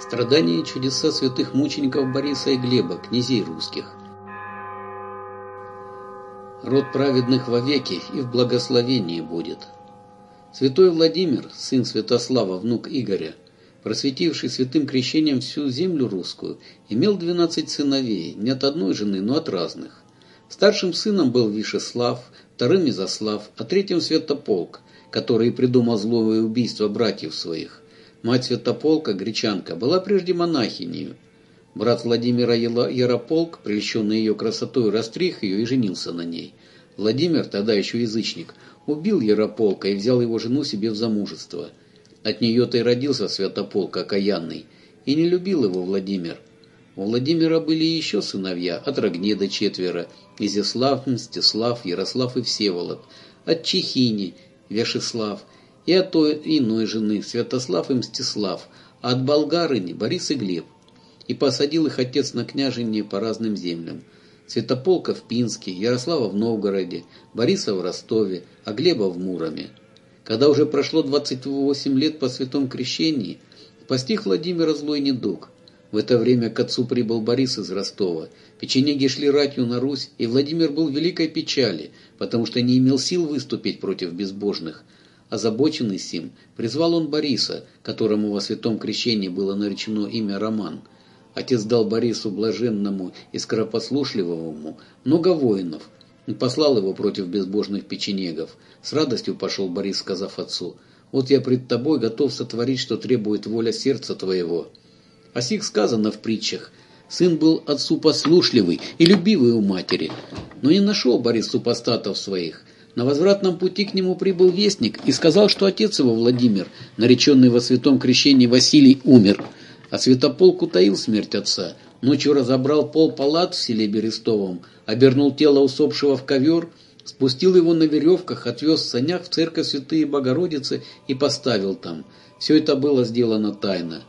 Страдания и чудеса святых мучеников Бориса и Глеба, князей русских. Род праведных вовеки и в благословении будет. Святой Владимир, сын Святослава, внук Игоря, просветивший святым крещением всю землю русскую, имел двенадцать сыновей, не от одной жены, но от разных. Старшим сыном был Вишеслав, вторым Изослав, а третьим Святополк, который придумал злое убийство братьев своих. Мать Святополка, гречанка, была прежде монахинею. Брат Владимира Ярополк, прельщенный ее красотой, растрих ее и женился на ней. Владимир, тогда еще язычник, убил Ярополка и взял его жену себе в замужество. От нее-то и родился Святополк окаянный, и не любил его Владимир. У Владимира были еще сыновья, от Рогнеда четверо, Изяслав, Мстислав, Ярослав и Всеволод, от Чехини, Вяшеслав – и от той иной жены, Святослав и Мстислав, а от болгарыни Борис и Глеб. И посадил их отец на княжине по разным землям. Святополка в Пинске, Ярослава в Новгороде, Бориса в Ростове, а Глеба в Муроме. Когда уже прошло 28 лет по святом крещении, постиг Владимира злой недуг. В это время к отцу прибыл Борис из Ростова. Печенеги шли ратью на Русь, и Владимир был в великой печали, потому что не имел сил выступить против безбожных – Озабоченный сим, призвал он Бориса, которому во святом крещении было наречено имя Роман. Отец дал Борису блаженному и скоропослушливому много воинов и послал его против безбожных печенегов. С радостью пошел Борис, сказав отцу, «Вот я пред тобой готов сотворить, что требует воля сердца твоего». О сих сказано в притчах. Сын был отцу послушливый и любивый у матери, но не нашел Борис супостатов своих – на возвратном пути к нему прибыл вестник и сказал, что отец его, Владимир, нареченный во святом крещении Василий, умер, а святополк утаил смерть отца. Ночью разобрал пол палат в селе Берестовом, обернул тело усопшего в ковер, спустил его на веревках, отвез в санях в церковь Святые Богородицы и поставил там. Все это было сделано тайно.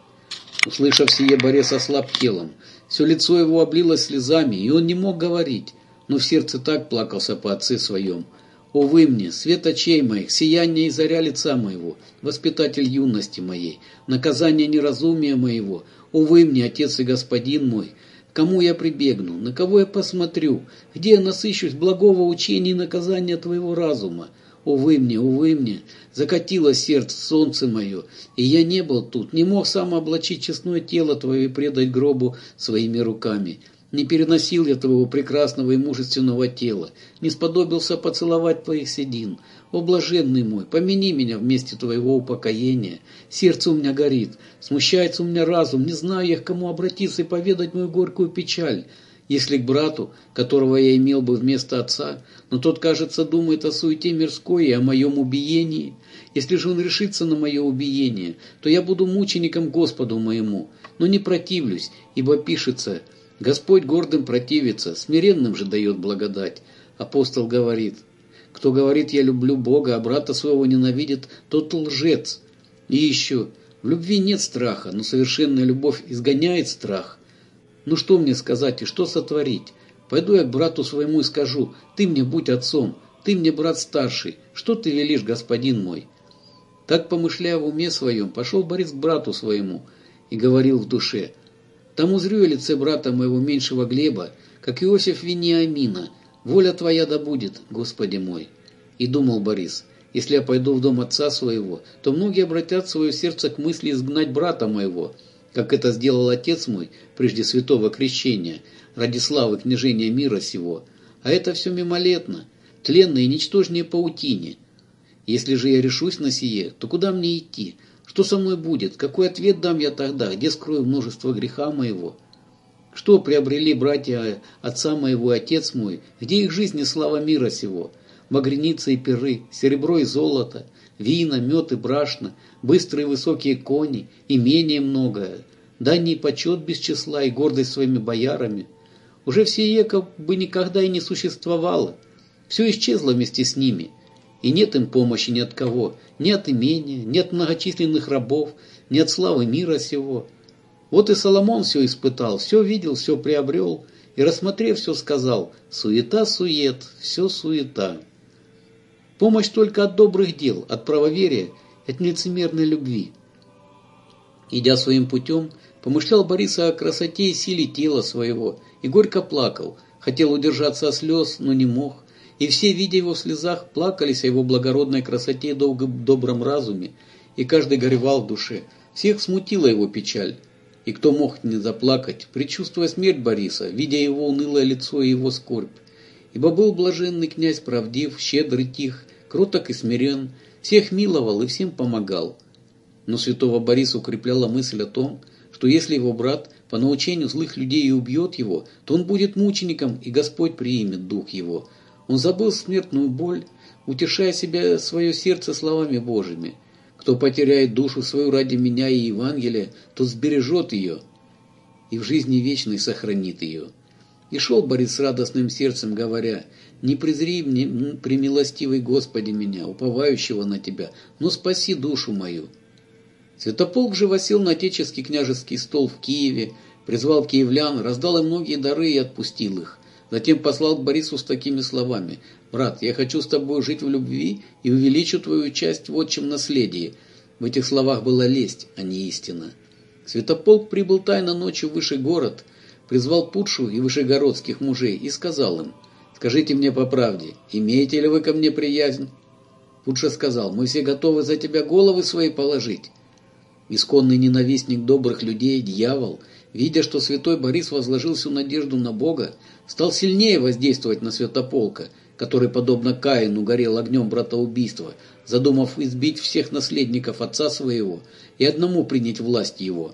Услышав сие, Борис ослаб телом. Все лицо его облилось слезами, и он не мог говорить, но в сердце так плакался по отце своем – Увы мне, свет очей моих, сияние и заря лица моего, воспитатель юности моей, наказание неразумия моего, увы мне, Отец и Господин мой, кому я прибегну, на кого я посмотрю, где я насыщусь благого учения и наказания Твоего разума. Увы мне, увы мне, закатило сердце солнце мое, и я не был тут, не мог сам облачить честное тело Твое и предать гробу своими руками. Не переносил я твоего прекрасного и мужественного тела, не сподобился поцеловать твоих седин. О, блаженный мой, помяни меня вместе твоего упокоения. Сердце у меня горит, смущается у меня разум, не знаю я, к кому обратиться и поведать мою горькую печаль. Если к брату, которого я имел бы вместо отца, но тот, кажется, думает о суете мирской и о моем убиении. Если же он решится на мое убиение, то я буду мучеником Господу моему, но не противлюсь, ибо пишется – Господь гордым противится, смиренным же дает благодать. Апостол говорит, кто говорит «я люблю Бога», а брата своего ненавидит, тот лжец. И еще, в любви нет страха, но совершенная любовь изгоняет страх. Ну что мне сказать и что сотворить? Пойду я к брату своему и скажу, ты мне будь отцом, ты мне брат старший, что ты велишь, господин мой? Так, помышляя в уме своем, пошел Борис к брату своему и говорил в душе, там узрю я лице брата моего меньшего Глеба, как Иосиф Вениамина. Воля Твоя да будет, Господи мой. И думал Борис, если я пойду в дом отца своего, то многие обратят свое сердце к мысли изгнать брата моего, как это сделал отец мой прежде святого крещения, ради славы княжения мира сего. А это все мимолетно, тленно и ничтожнее паутине. Если же я решусь на сие, то куда мне идти? Что со мной будет? Какой ответ дам я тогда? Где скрою множество греха моего? Что приобрели братья отца моего и отец мой? Где их жизнь и слава мира сего? Багреницы и перы, серебро и золото, вина, мед и брашно, быстрые высокие кони, имение многое, дальний почет без числа и гордость своими боярами. Уже все яков бы никогда и не существовало. Все исчезло вместе с ними – и нет им помощи ни от кого, ни от имения, ни от многочисленных рабов, ни от славы мира сего. Вот и Соломон все испытал, все видел, все приобрел, и, рассмотрев, все сказал, суета-сует, все суета. Помощь только от добрых дел, от правоверия, от лицемерной любви. Идя своим путем, помышлял Борис о красоте и силе тела своего и горько плакал, хотел удержаться от слез, но не мог. И все, видя его в слезах, плакались о его благородной красоте и добром разуме, и каждый горевал в душе. Всех смутила его печаль. И кто мог не заплакать, предчувствуя смерть Бориса, видя его унылое лицо и его скорбь. Ибо был блаженный князь правдив, щедрый, тих, кроток и смирен, всех миловал и всем помогал. Но святого Бориса укрепляла мысль о том, что если его брат по научению злых людей и убьет его, то он будет мучеником, и Господь приимет дух его. Он забыл смертную боль, утешая себя свое сердце словами Божьими. Кто потеряет душу свою ради меня и Евангелия, тот сбережет ее и в жизни вечной сохранит ее. И шел Борис с радостным сердцем, говоря, «Не презри мне, премилостивый Господи, меня, уповающего на Тебя, но спаси душу мою». Святополк же восел на отеческий княжеский стол в Киеве, призвал киевлян, раздал им многие дары и отпустил их. Затем послал к Борису с такими словами. «Брат, я хочу с тобой жить в любви и увеличу твою часть в отчим наследии». В этих словах была лесть, а не истина. Святополк прибыл тайно ночью в высший город, призвал Путшу и вышегородских мужей и сказал им, «Скажите мне по правде, имеете ли вы ко мне приязнь?» Путша сказал, «Мы все готовы за тебя головы свои положить». Исконный ненавистник добрых людей, дьявол, видя, что святой Борис возложил всю надежду на Бога, стал сильнее воздействовать на святополка, который, подобно Каину, горел огнем братоубийства, задумав избить всех наследников отца своего и одному принять власть его.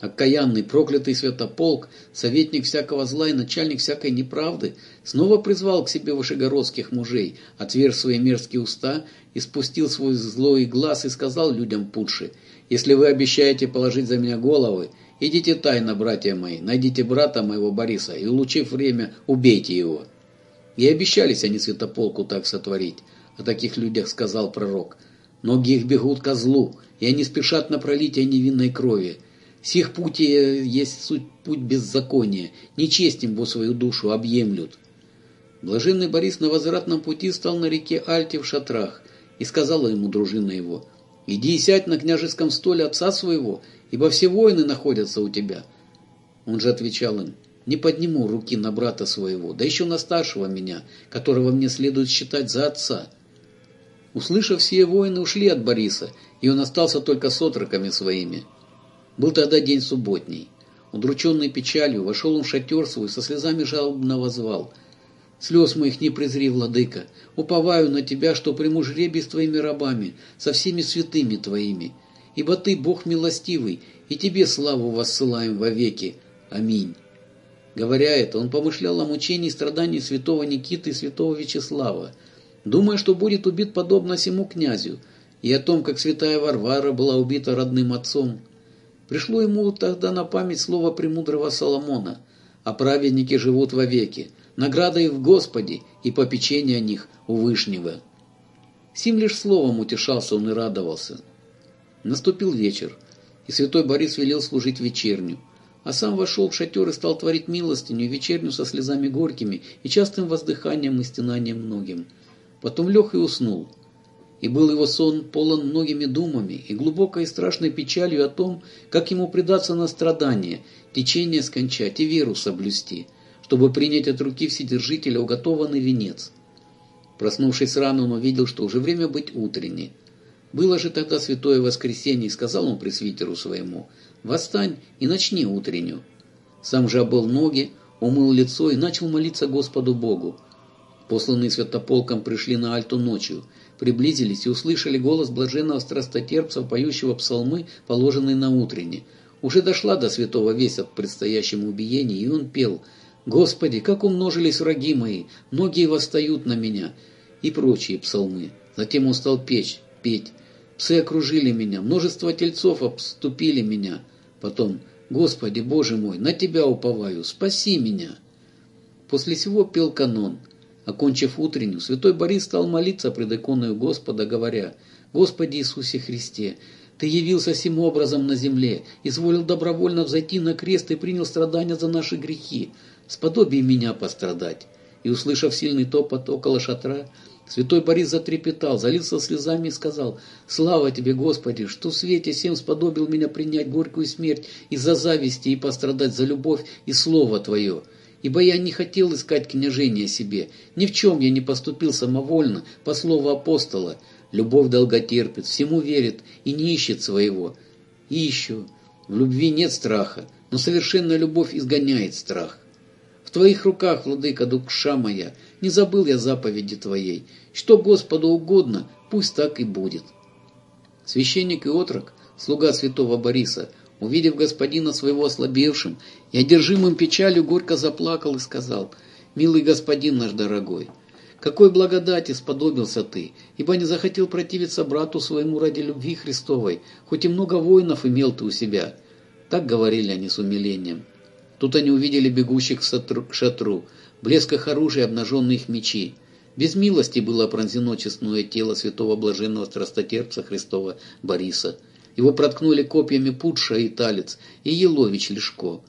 Окаянный, проклятый святополк, советник всякого зла и начальник всякой неправды, снова призвал к себе вышегородских мужей, отверг свои мерзкие уста и спустил свой злой глаз и сказал людям Путши – если вы обещаете положить за меня головы, идите тайно, братья мои, найдите брата моего Бориса и, улучив время, убейте его». И обещались они святополку так сотворить. О таких людях сказал пророк. Ноги их бегут ко злу, и они спешат на пролитие невинной крови. Сих пути есть суть путь беззакония, нечестим во свою душу объемлют. Блаженный Борис на возвратном пути стал на реке Альте в шатрах, и сказала ему дружина его – Иди и сядь на княжеском столе отца своего, ибо все воины находятся у тебя. Он же отвечал им, не подниму руки на брата своего, да еще на старшего меня, которого мне следует считать за отца. Услышав, все воины ушли от Бориса, и он остался только с отроками своими. Был тогда день субботний. Удрученный печалью, вошел он в шатер свой, со слезами жалобно возвал – Слез моих не презри, владыка, уповаю на тебя, что приму жребий с твоими рабами, со всеми святыми твоими. Ибо ты, Бог милостивый, и тебе славу воссылаем вовеки. Аминь. Говоря это, он помышлял о мучении и страдании святого Никиты и святого Вячеслава, думая, что будет убит подобно всему князю, и о том, как святая Варвара была убита родным отцом. Пришло ему тогда на память слово премудрого Соломона, а праведники живут вовеки, награда их в Господе и попечение о них у Вышнего. Сим лишь словом утешался он и радовался. Наступил вечер, и святой Борис велел служить вечерню, а сам вошел в шатер и стал творить милостыню, вечерню со слезами горькими и частым воздыханием и стенанием многим. Потом лег и уснул. И был его сон полон многими думами и глубокой и страшной печалью о том, как ему предаться на страдания, течение скончать и веру соблюсти – чтобы принять от руки Вседержителя уготованный венец. Проснувшись рано, он увидел, что уже время быть утренней. Было же тогда святое воскресенье, и сказал он пресвитеру своему, «Восстань и начни утреннюю». Сам же обыл ноги, умыл лицо и начал молиться Господу Богу. Посланные святополком пришли на Альту ночью, приблизились и услышали голос блаженного страстотерпца, поющего псалмы, положенные на утренне. Уже дошла до святого весть от предстоящему убиения, и он пел – Господи, как умножились враги мои, многие восстают на меня и прочие псалмы. Затем он стал печь, петь. Псы окружили меня, множество тельцов обступили меня. Потом, Господи, Боже мой, на Тебя уповаю, спаси меня. После всего пел канон. Окончив утреннюю, святой Борис стал молиться пред иконою Господа, говоря, «Господи Иисусе Христе, Ты явился сим образом на земле, изволил добровольно взойти на крест и принял страдания за наши грехи, сподобий меня пострадать». И, услышав сильный топот около шатра, Святой Борис затрепетал, залился слезами и сказал, «Слава тебе, Господи, что в свете всем сподобил меня принять горькую смерть из-за зависти и пострадать за любовь и слово Твое. Ибо я не хотел искать княжения себе, ни в чем я не поступил самовольно, по слову апостола. Любовь долготерпит, всему верит и не ищет своего. И еще, в любви нет страха, но совершенная любовь изгоняет страх. В Твоих руках, владыка, душа моя, не забыл я заповеди Твоей. Что Господу угодно, пусть так и будет. Священник и отрок, слуга святого Бориса, увидев господина своего ослабевшим и одержимым печалью, горько заплакал и сказал, «Милый господин наш дорогой, какой благодати сподобился ты, ибо не захотел противиться брату своему ради любви Христовой, хоть и много воинов имел ты у себя». Так говорили они с умилением. Тут они увидели бегущих к шатру, блеск их оружия, обнаженные их мечи. Без милости было пронзено честное тело святого блаженного страстотерпца Христова Бориса. Его проткнули копьями Путша и Талец, и Елович Лешко.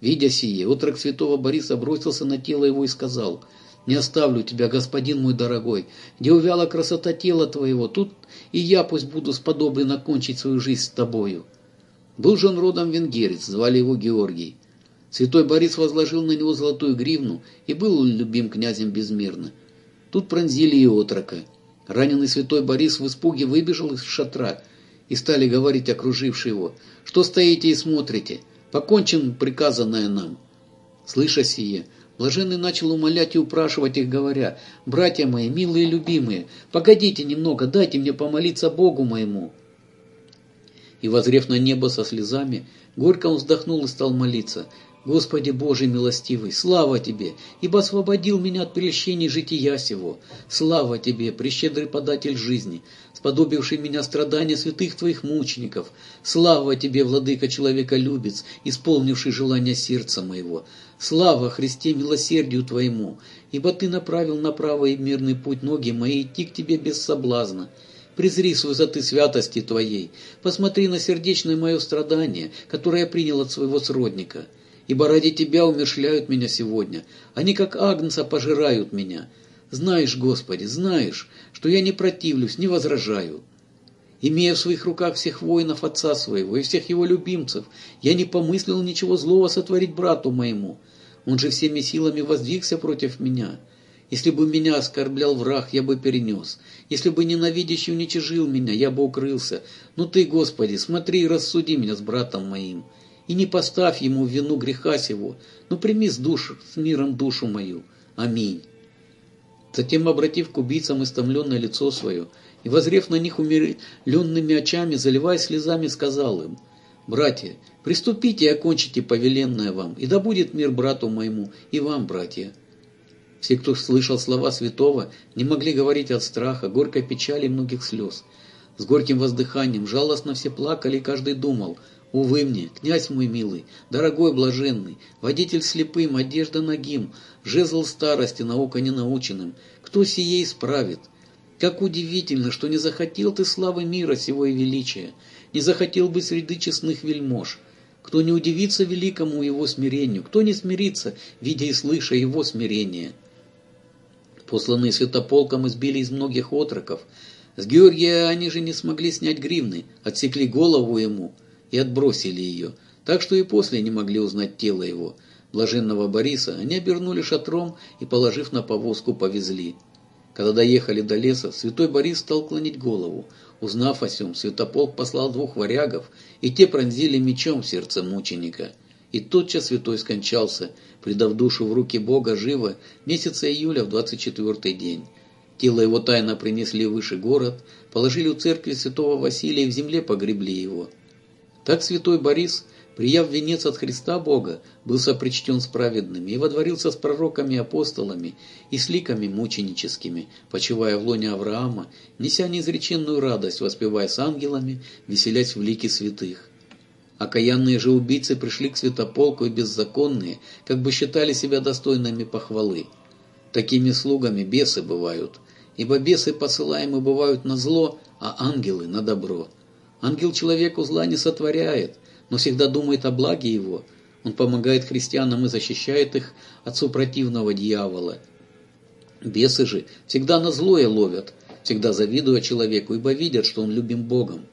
Видя сие, отрок святого Бориса бросился на тело его и сказал, «Не оставлю тебя, господин мой дорогой, где увяла красота тела твоего, тут и я пусть буду сподоблен окончить свою жизнь с тобою». Был же он родом венгерец, звали его Георгий. Святой Борис возложил на него золотую гривну и был любим князем безмерно. Тут пронзили и отрока. Раненый святой Борис в испуге выбежал из шатра, и стали говорить окружившие его, «Что стоите и смотрите? Покончим приказанное нам». Слыша сие, Блаженный начал умолять и упрашивать их, говоря, «Братья мои, милые любимые, погодите немного, дайте мне помолиться Богу моему». И, возрев на небо со слезами, горько он вздохнул и стал молиться, Господи Божий милостивый, слава Тебе, ибо освободил меня от прельщений жития сего. Слава Тебе, прещедрый податель жизни, сподобивший меня страдания святых Твоих мучеников. Слава Тебе, владыка человеколюбец, исполнивший желания сердца моего. Слава Христе милосердию Твоему, ибо Ты направил на правый и мирный путь ноги мои идти к Тебе без соблазна. Презри с высоты святости Твоей, посмотри на сердечное мое страдание, которое я принял от своего сродника ибо ради Тебя умершляют меня сегодня. Они, как агнца, пожирают меня. Знаешь, Господи, знаешь, что я не противлюсь, не возражаю. Имея в своих руках всех воинов отца своего и всех его любимцев, я не помыслил ничего злого сотворить брату моему. Он же всеми силами воздвигся против меня. Если бы меня оскорблял враг, я бы перенес. Если бы ненавидящий уничижил меня, я бы укрылся. Но Ты, Господи, смотри и рассуди меня с братом моим и не поставь ему вину греха сего, но прими с душ, с миром душу мою. Аминь. Затем, обратив к убийцам истомленное лицо свое, и, возрев на них умерленными очами, заливая слезами, сказал им, «Братья, приступите и окончите повеленное вам, и да будет мир брату моему и вам, братья». Все, кто слышал слова святого, не могли говорить от страха, горькой печали и многих слез. С горьким воздыханием жалостно все плакали, и каждый думал – Увы мне, князь мой милый, дорогой блаженный, водитель слепым, одежда ногим, жезл старости, наука ненаученным, кто сие исправит? Как удивительно, что не захотел ты славы мира сего и величия, не захотел бы среды честных вельмож, кто не удивится великому его смирению, кто не смирится, видя и слыша его смирение. Посланные святополком избили из многих отроков. С Георгия они же не смогли снять гривны, отсекли голову ему – и отбросили ее, так что и после не могли узнать тело его. Блаженного Бориса они обернули шатром и, положив на повозку, повезли. Когда доехали до леса, святой Борис стал клонить голову. Узнав о сем, святополк послал двух варягов, и те пронзили мечом сердце мученика. И тотчас святой скончался, предав душу в руки Бога живо, месяца июля в двадцать четвертый день. Тело его тайно принесли выше город, положили у церкви святого Василия и в земле погребли его. Так святой Борис, прияв венец от Христа Бога, был сопричтен с праведными и водворился с пророками апостолами и с ликами мученическими, почивая в лоне Авраама, неся неизреченную радость, воспевая с ангелами, веселясь в лике святых. Окаянные же убийцы пришли к святополку и беззаконные, как бы считали себя достойными похвалы. Такими слугами бесы бывают, ибо бесы посылаемы бывают на зло, а ангелы на добро. Ангел человеку зла не сотворяет, но всегда думает о благе его. Он помогает христианам и защищает их от супротивного дьявола. Бесы же всегда на злое ловят, всегда завидуя человеку, ибо видят, что он любим Богом.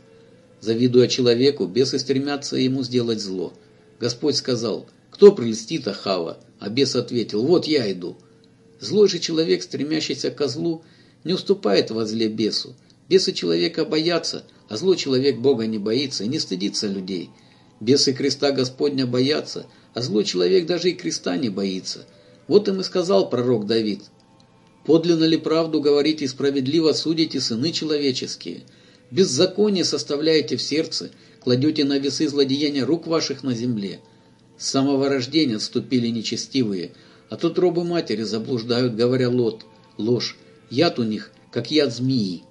Завидуя человеку, бесы стремятся ему сделать зло. Господь сказал, кто прелестит Ахава? А бес ответил, вот я иду. Злой же человек, стремящийся к злу, не уступает во зле бесу. Бесы человека боятся, а злой человек Бога не боится и не стыдится людей. Бесы креста Господня боятся, а злой человек даже и креста не боится. Вот им и сказал пророк Давид. «Подлинно ли правду говорите и справедливо судите сыны человеческие? Беззаконие составляете в сердце, кладете на весы злодеяния рук ваших на земле. С самого рождения отступили нечестивые, а тут робы матери заблуждают, говоря лот, ложь, яд у них, как яд змеи.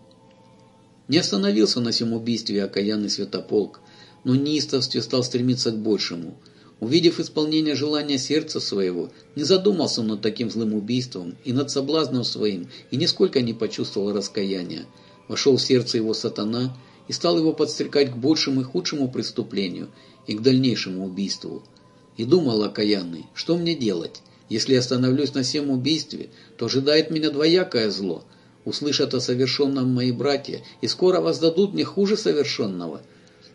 Не остановился на сем убийстве окаянный святополк, но неистовстве стал стремиться к большему. Увидев исполнение желания сердца своего, не задумался над таким злым убийством и над соблазном своим, и нисколько не почувствовал раскаяния. Вошел в сердце его сатана и стал его подстрекать к большему и худшему преступлению и к дальнейшему убийству. И думал окаянный, что мне делать? Если я остановлюсь на всем убийстве, то ожидает меня двоякое зло. Услышат о совершенном мои братья, и скоро воздадут мне хуже совершенного.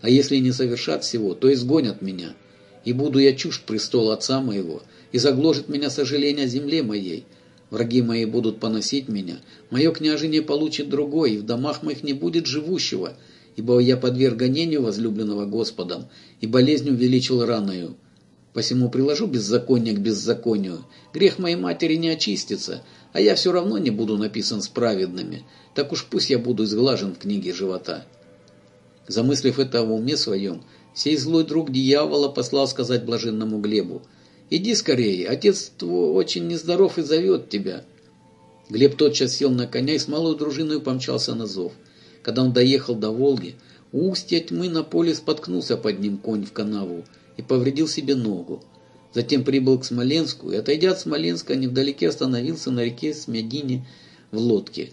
А если не совершат всего, то изгонят меня. И буду я чужд престола отца моего, и загложит меня сожаление земле моей. Враги мои будут поносить меня, мое княжение получит другой, и в домах моих не будет живущего, ибо я подверг гонению возлюбленного Господом, и болезнь увеличил раною. Посему приложу беззаконие к беззаконию. Грех моей матери не очистится, а я все равно не буду написан с праведными. Так уж пусть я буду изглажен в книге живота. Замыслив это в уме своем, сей злой друг дьявола послал сказать блаженному Глебу, «Иди скорее, отец твой очень нездоров и зовет тебя». Глеб тотчас сел на коня и с малой дружиной помчался на зов. Когда он доехал до Волги, у устья тьмы на поле споткнулся под ним конь в канаву, и повредил себе ногу. Затем прибыл к Смоленску и, отойдя от Смоленска, невдалеке остановился на реке Смядине в лодке.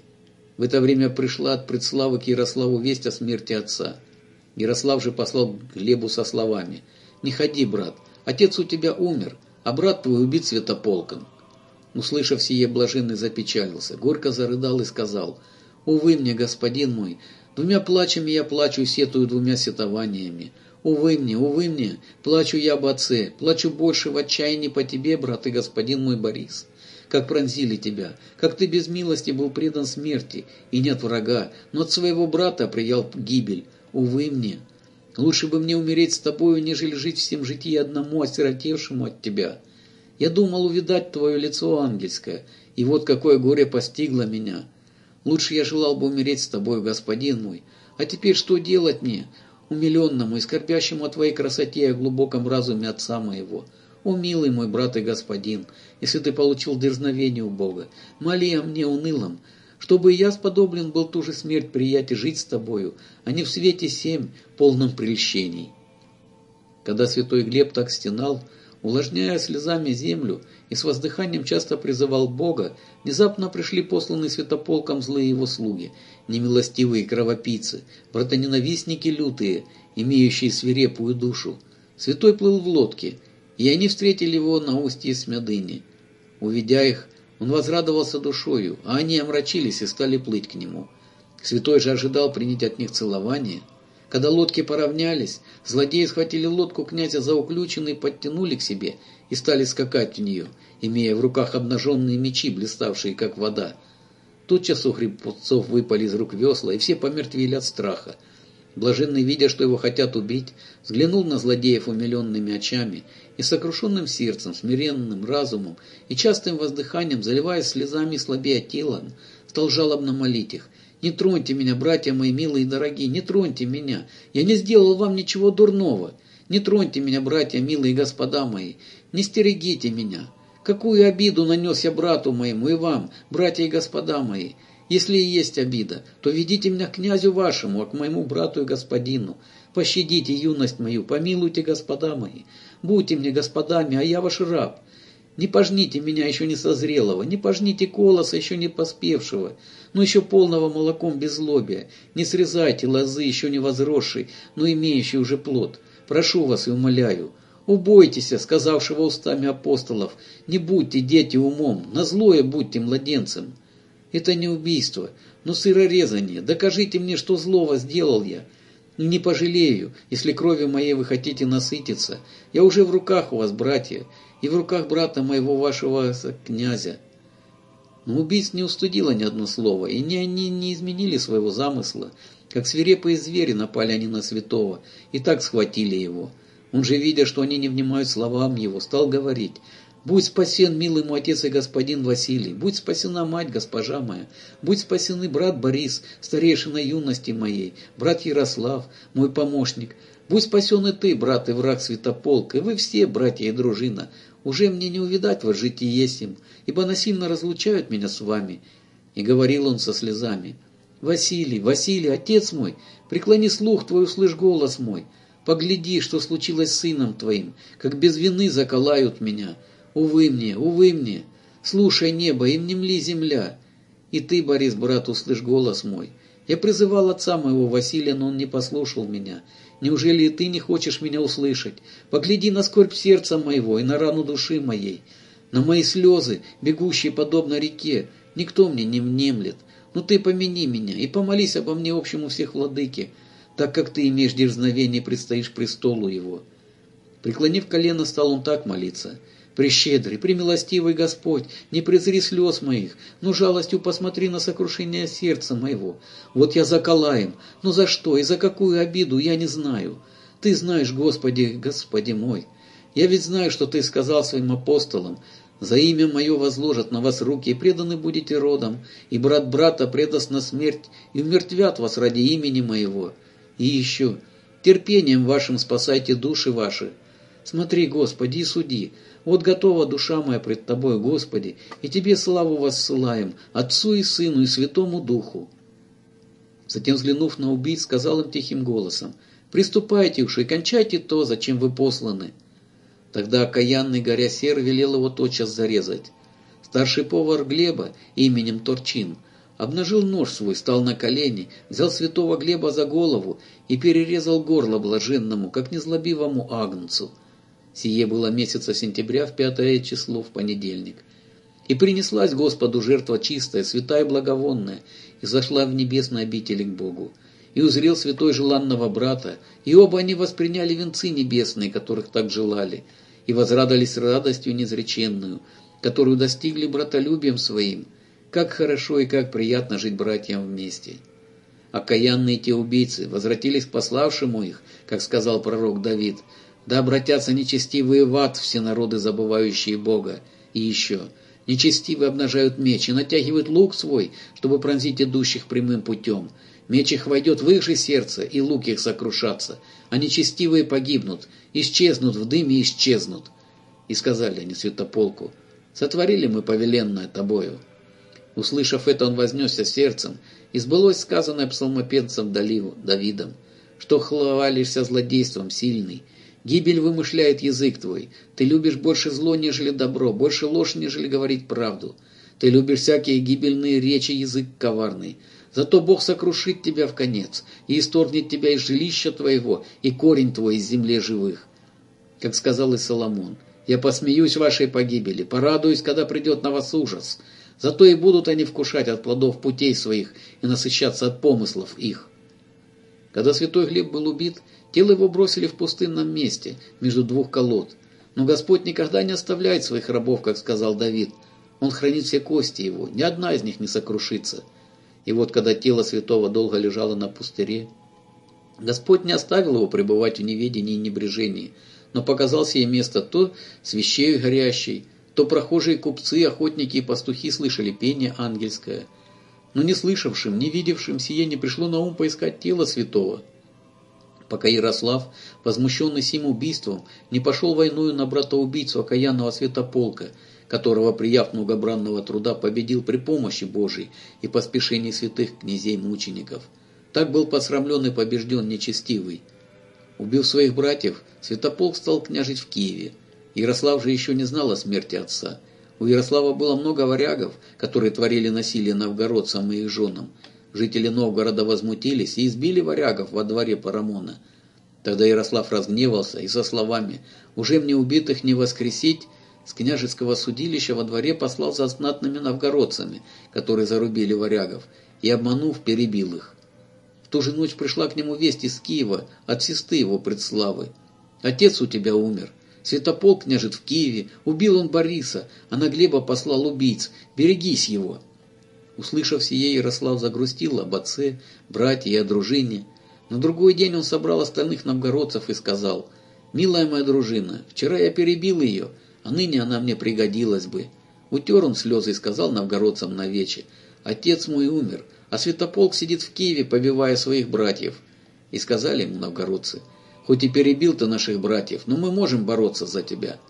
В это время пришла от предславы к Ярославу весть о смерти отца. Ярослав же послал Глебу со словами «Не ходи, брат, отец у тебя умер, а брат твой убит святополком». Услышав сие, блаженный запечалился, горько зарыдал и сказал «Увы мне, господин мой, двумя плачами я плачу сетую двумя сетованиями. Увы мне, увы мне, плачу я об отце, плачу больше в отчаянии по тебе, брат и господин мой Борис. Как пронзили тебя, как ты без милости был предан смерти, и нет врага, но от своего брата приял гибель. Увы мне, лучше бы мне умереть с тобою, нежели жить всем житии одному, осиротевшему от тебя. Я думал увидать твое лицо ангельское, и вот какое горе постигло меня. Лучше я желал бы умереть с тобою, господин мой. А теперь что делать мне? умиленному и скорбящему о Твоей красоте и о глубоком разуме Отца моего. О, милый мой брат и господин, если ты получил дерзновение у Бога, моли о мне унылом, чтобы я сподоблен был ту же смерть приять и жить с тобою, а не в свете семь, полном прельщений. Когда святой Глеб так стенал, увлажняя слезами землю и с воздыханием часто призывал Бога, внезапно пришли посланные святополком злые его слуги, немилостивые кровопийцы, братоненавистники лютые, имеющие свирепую душу. Святой плыл в лодке, и они встретили его на устье Смядыни. Увидя их, он возрадовался душою, а они омрачились и стали плыть к нему. Святой же ожидал принять от них целование – когда лодки поравнялись, злодеи схватили лодку князя за уключенный, подтянули к себе и стали скакать в нее, имея в руках обнаженные мечи, блиставшие, как вода. Тотчас у хребцов выпали из рук весла, и все помертвели от страха. Блаженный, видя, что его хотят убить, взглянул на злодеев умиленными очами и сокрушенным сердцем, смиренным разумом и частым воздыханием, заливаясь слезами слабея телом, стал жалобно молить их – не троньте меня, братья мои милые и дорогие, не троньте меня. Я не сделал вам ничего дурного. Не троньте меня, братья милые господа мои. Не стерегите меня. Какую обиду нанес я брату моему и вам, братья и господа мои? Если и есть обида, то ведите меня к князю вашему, а к моему брату и господину. Пощадите юность мою, помилуйте, господа мои. Будьте мне господами, а я ваш раб. Не пожните меня еще не созрелого, не пожните колоса еще не поспевшего, но еще полного молоком без беззлобия. Не срезайте лозы, еще не возросшей, но имеющей уже плод. Прошу вас и умоляю, убойтесь, сказавшего устами апостолов, не будьте дети умом, на злое будьте младенцем. Это не убийство, но сырорезание. Докажите мне, что злого сделал я. Не пожалею, если кровью моей вы хотите насытиться. Я уже в руках у вас, братья, и в руках брата моего вашего князя. Но убийц не устудило ни одно слово, и ни они не изменили своего замысла. Как свирепые звери напали они на святого, и так схватили его. Он же, видя, что они не внимают словам его, стал говорить, Будь спасен, милый мой отец и господин Василий, будь спасена мать, госпожа моя, будь спасены брат Борис, старейшина юности моей, брат Ярослав, мой помощник, будь спасен и ты, брат и враг Святополк, и вы все, братья и дружина, уже мне не увидать вас житие есим, ибо насильно разлучают меня с вами. И говорил он со слезами, Василий, Василий, отец мой, преклони слух твой, услышь голос мой, погляди, что случилось с сыном твоим, как без вины заколают меня, Увы мне, увы мне, слушай небо и внемли земля. И ты, Борис, брат, услышь голос мой. Я призывал отца моего Василия, но он не послушал меня. Неужели и ты не хочешь меня услышать? Погляди на скорбь сердца моего и на рану души моей, на мои слезы, бегущие подобно реке. Никто мне не внемлет. Но ты помяни меня и помолись обо мне общему всех владыке, так как ты имеешь дерзновение и предстоишь престолу его». Преклонив колено, стал он так молиться – Прещедрый, премилостивый Господь, не презри слез моих, но жалостью посмотри на сокрушение сердца моего. Вот я заколаем, но за что и за какую обиду, я не знаю. Ты знаешь, Господи, Господи мой. Я ведь знаю, что Ты сказал своим апостолам, за имя мое возложат на вас руки, и преданы будете родом, и брат брата предаст на смерть, и умертвят вас ради имени моего. И еще, терпением вашим спасайте души ваши. Смотри, Господи, и суди, вот готова душа моя пред Тобой, Господи, и Тебе славу воссылаем, Отцу и Сыну и Святому Духу». Затем, взглянув на убийц, сказал им тихим голосом, «Приступайте уж и кончайте то, зачем вы посланы». Тогда окаянный горя сер велел его тотчас зарезать. Старший повар Глеба именем Торчин обнажил нож свой, стал на колени, взял святого Глеба за голову и перерезал горло блаженному, как незлобивому агнцу – Сие было месяца сентября в пятое число в понедельник. И принеслась Господу жертва чистая, святая и благовонная, и зашла в небесные обители к Богу. И узрел святой желанного брата, и оба они восприняли венцы небесные, которых так желали, и возрадовались радостью незреченную, которую достигли братолюбием своим. Как хорошо и как приятно жить братьям вместе. Окаянные те убийцы возвратились к пославшему их, как сказал пророк Давид, да обратятся нечестивые в ад, все народы, забывающие Бога. И еще, нечестивые обнажают меч и натягивают лук свой, чтобы пронзить идущих прямым путем. Меч их войдет в их же сердце, и лук их сокрушатся, а нечестивые погибнут, исчезнут в дыме исчезнут. И сказали они святополку, сотворили мы повеленное тобою. Услышав это, он вознесся сердцем, и сбылось сказанное псалмопевцем Давидом, что хвалишься злодейством сильный, Гибель вымышляет язык твой. Ты любишь больше зло, нежели добро, больше ложь, нежели говорить правду. Ты любишь всякие гибельные речи, язык коварный. Зато Бог сокрушит тебя в конец и исторгнет тебя из жилища твоего и корень твой из земли живых. Как сказал и Соломон, «Я посмеюсь вашей погибели, порадуюсь, когда придет на вас ужас. Зато и будут они вкушать от плодов путей своих и насыщаться от помыслов их». Когда святой Глеб был убит, Тело его бросили в пустынном месте, между двух колод. Но Господь никогда не оставляет своих рабов, как сказал Давид. Он хранит все кости его, ни одна из них не сокрушится. И вот когда тело святого долго лежало на пустыре, Господь не оставил его пребывать в неведении и небрежении, но показал себе место то свящею горящей, то прохожие купцы, охотники и пастухи слышали пение ангельское. Но не слышавшим, не видевшим сие не пришло на ум поискать тело святого – пока Ярослав, возмущенный сим убийством, не пошел войною на брата-убийцу окаянного святополка, которого, прияв многобранного труда, победил при помощи Божией и поспешении святых князей-мучеников. Так был посрамлен и побежден нечестивый. Убив своих братьев, святополк стал княжить в Киеве. Ярослав же еще не знал о смерти отца. У Ярослава было много варягов, которые творили насилие новгородцам и их женам, Жители Новгорода возмутились и избили варягов во дворе Парамона. Тогда Ярослав разгневался и со словами «Уже мне убитых не воскресить» с княжеского судилища во дворе послал за знатными новгородцами, которые зарубили варягов, и, обманув, перебил их. В ту же ночь пришла к нему весть из Киева от сесты его предславы. «Отец у тебя умер. Святополк княжит в Киеве. Убил он Бориса, а на Глеба послал убийц. Берегись его!» Услышав сие, Ярослав загрустил об отце, братья и о дружине. На другой день он собрал остальных новгородцев и сказал, «Милая моя дружина, вчера я перебил ее, а ныне она мне пригодилась бы». Утер он слезы и сказал новгородцам на вече, «Отец мой умер, а святополк сидит в Киеве, побивая своих братьев». И сказали ему новгородцы, «Хоть и перебил ты наших братьев, но мы можем бороться за тебя».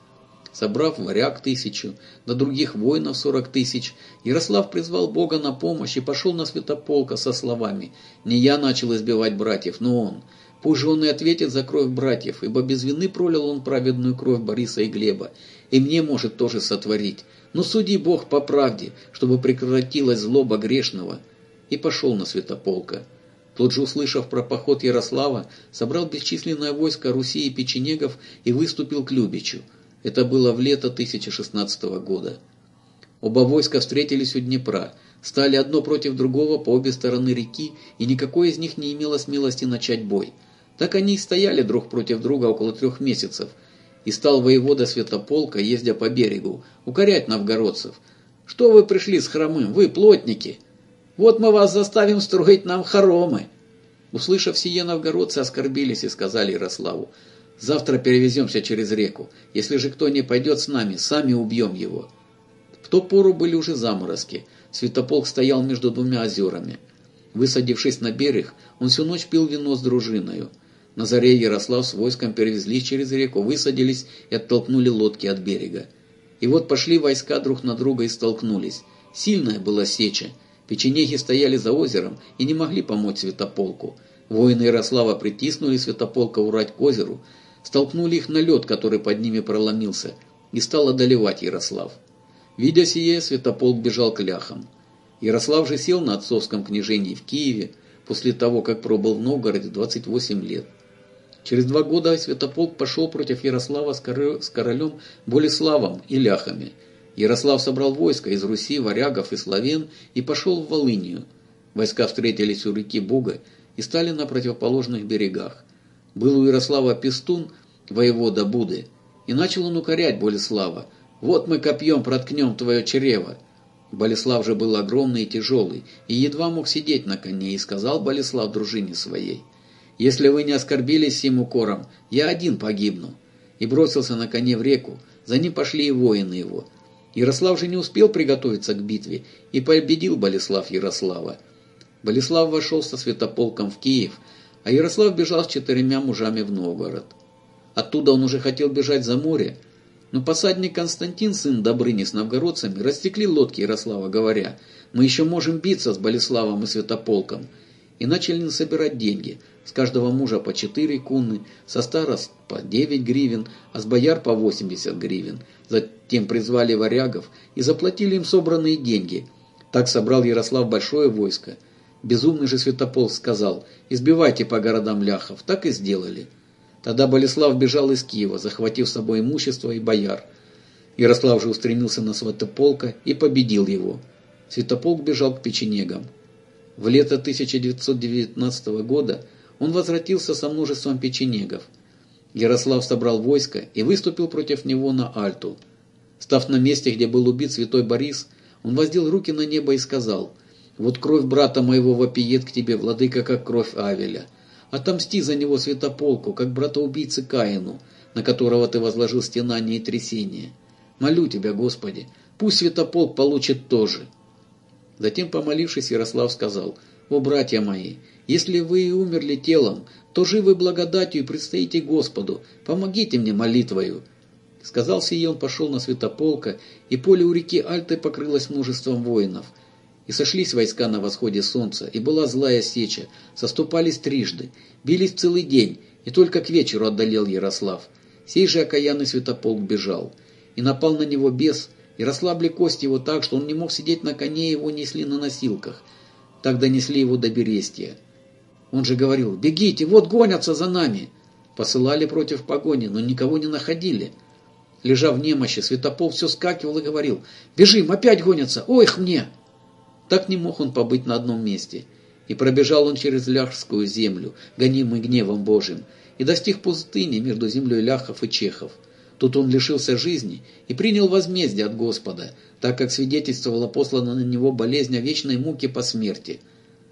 Собрав варяг тысячу, до других воинов сорок тысяч, Ярослав призвал Бога на помощь и пошел на святополка со словами «Не я начал избивать братьев, но он. Пусть же он и ответит за кровь братьев, ибо без вины пролил он праведную кровь Бориса и Глеба, и мне может тоже сотворить. Но суди Бог по правде, чтобы прекратилась злоба грешного». И пошел на святополка. Тот же, услышав про поход Ярослава, собрал бесчисленное войско Руси и печенегов и выступил к Любичу. Это было в лето 1016 года. Оба войска встретились у Днепра, стали одно против другого по обе стороны реки, и никакой из них не имело смелости начать бой. Так они и стояли друг против друга около трех месяцев, и стал воевода Святополка, ездя по берегу, укорять новгородцев. «Что вы пришли с хромым? Вы плотники! Вот мы вас заставим строить нам хоромы!» Услышав сие, новгородцы оскорбились и сказали Ярославу, Завтра перевеземся через реку. Если же кто не пойдет с нами, сами убьем его». В ту пору были уже заморозки. Святополк стоял между двумя озерами. Высадившись на берег, он всю ночь пил вино с дружиною. На заре Ярослав с войском перевезли через реку, высадились и оттолкнули лодки от берега. И вот пошли войска друг на друга и столкнулись. Сильная была сеча. Печенеги стояли за озером и не могли помочь Святополку. Воины Ярослава притиснули Святополка урать к озеру, столкнули их на лед, который под ними проломился, и стал одолевать Ярослав. Видя сие, Святополк бежал к ляхам. Ярослав же сел на отцовском княжении в Киеве после того, как пробыл в Новгороде 28 лет. Через два года Святополк пошел против Ярослава с королем Болеславом и ляхами. Ярослав собрал войско из Руси, варягов и славян и пошел в Волынию. Войска встретились у реки Буга и стали на противоположных берегах. Был у Ярослава Пестун, воевода Буды, и начал он укорять Болеслава. «Вот мы копьем проткнем твое чрево». Болеслав же был огромный и тяжелый, и едва мог сидеть на коне, и сказал Болеслав дружине своей, «Если вы не оскорбились сим укором, я один погибну». И бросился на коне в реку, за ним пошли и воины его. Ярослав же не успел приготовиться к битве, и победил Болеслав Ярослава. Болеслав вошел со святополком в Киев, а Ярослав бежал с четырьмя мужами в Новгород. Оттуда он уже хотел бежать за море, но посадник Константин, сын Добрыни с новгородцами, растекли лодки Ярослава, говоря, «Мы еще можем биться с Болеславом и Святополком». И начали собирать деньги, с каждого мужа по четыре кунны, со старост по девять гривен, а с бояр по восемьдесят гривен. Затем призвали варягов и заплатили им собранные деньги. Так собрал Ярослав большое войско – Безумный же Святополк сказал, избивайте по городам ляхов. Так и сделали. Тогда Болеслав бежал из Киева, захватив с собой имущество и бояр. Ярослав же устремился на Святополка и победил его. Святополк бежал к печенегам. В лето 1919 года он возвратился со множеством печенегов. Ярослав собрал войско и выступил против него на Альту. Став на месте, где был убит святой Борис, он воздел руки на небо и сказал – вот кровь брата моего вопиет к тебе, владыка, как кровь Авеля. Отомсти за него святополку, как брата-убийцы Каину, на которого ты возложил стенание и трясение. Молю тебя, Господи, пусть святополк получит тоже». Затем, помолившись, Ярослав сказал, «О, братья мои, если вы и умерли телом, то живы благодатью и предстоите Господу, помогите мне молитвою». Сказал сие, он пошел на святополка, и поле у реки Альты покрылось множеством воинов – и сошлись войска на восходе солнца, и была злая сеча, соступались трижды, бились целый день, и только к вечеру одолел Ярослав. Сей же окаянный святополк бежал, и напал на него бес, и расслабли кости его так, что он не мог сидеть на коне, его несли на носилках. Так донесли его до Берестия. Он же говорил, бегите, вот гонятся за нами. Посылали против погони, но никого не находили. Лежа в немощи, Святопол все скакивал и говорил «Бежим, опять гонятся! Ой, их мне!» Так не мог он побыть на одном месте. И пробежал он через ляхскую землю, гонимый гневом Божиим, и достиг пустыни между землей ляхов и чехов. Тут он лишился жизни и принял возмездие от Господа, так как свидетельствовала послана на него болезнь о вечной муке по смерти.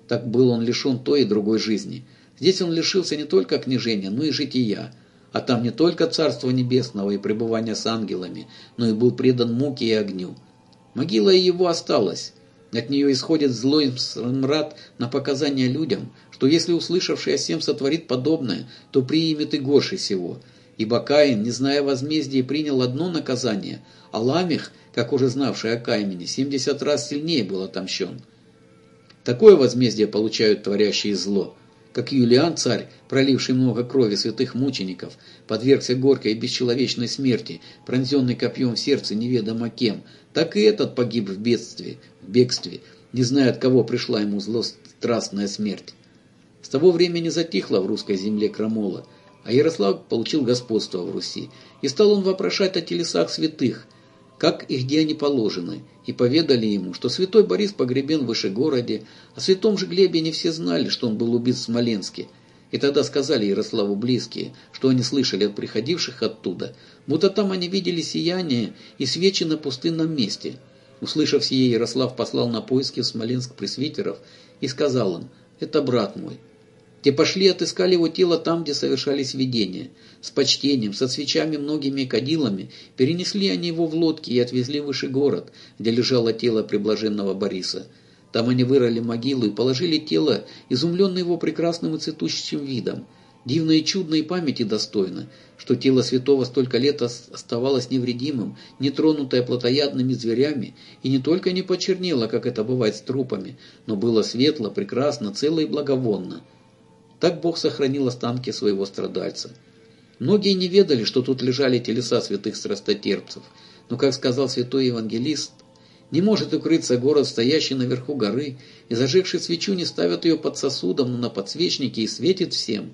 Так был он лишен той и другой жизни. Здесь он лишился не только княжения, но и жития, а там не только Царства Небесного и пребывания с ангелами, но и был предан муке и огню. Могила его осталась. От нее исходит злой мрат на показания людям, что если услышавший о всем сотворит подобное, то приимет и горше всего. Ибо Каин, не зная возмездия, принял одно наказание, а Ламих, как уже знавший о Каимене, семьдесят раз сильнее был отомщен. Такое возмездие получают творящие зло – как Юлиан, царь, проливший много крови святых мучеников, подвергся горькой и бесчеловечной смерти, пронзенный копьем в сердце неведомо кем, так и этот погиб в бедстве, в бегстве, не зная, от кого пришла ему злострастная смерть. С того времени затихла в русской земле крамола, а Ярослав получил господство в Руси, и стал он вопрошать о телесах святых – как и где они положены, и поведали ему, что святой Борис погребен в Вышегороде, о святом же Глебе не все знали, что он был убит в Смоленске. И тогда сказали Ярославу близкие, что они слышали от приходивших оттуда, будто там они видели сияние и свечи на пустынном месте. Услышав сие, Ярослав послал на поиски в Смоленск пресвитеров и сказал им, «Это брат мой, те пошли отыскали его тело там, где совершались видения. С почтением, со свечами многими кадилами перенесли они его в лодки и отвезли выше город, где лежало тело приблаженного Бориса. Там они вырыли могилу и положили тело, изумленное его прекрасным и цветущим видом. Дивно и чудно и памяти достойно, что тело святого столько лет оставалось невредимым, не тронутое плотоядными зверями, и не только не почернело, как это бывает с трупами, но было светло, прекрасно, цело и благовонно. Так Бог сохранил останки своего страдальца. Многие не ведали, что тут лежали телеса святых страстотерпцев, но, как сказал святой евангелист, не может укрыться город, стоящий наверху горы, и зажегший свечу не ставят ее под сосудом, но на подсвечнике и светит всем.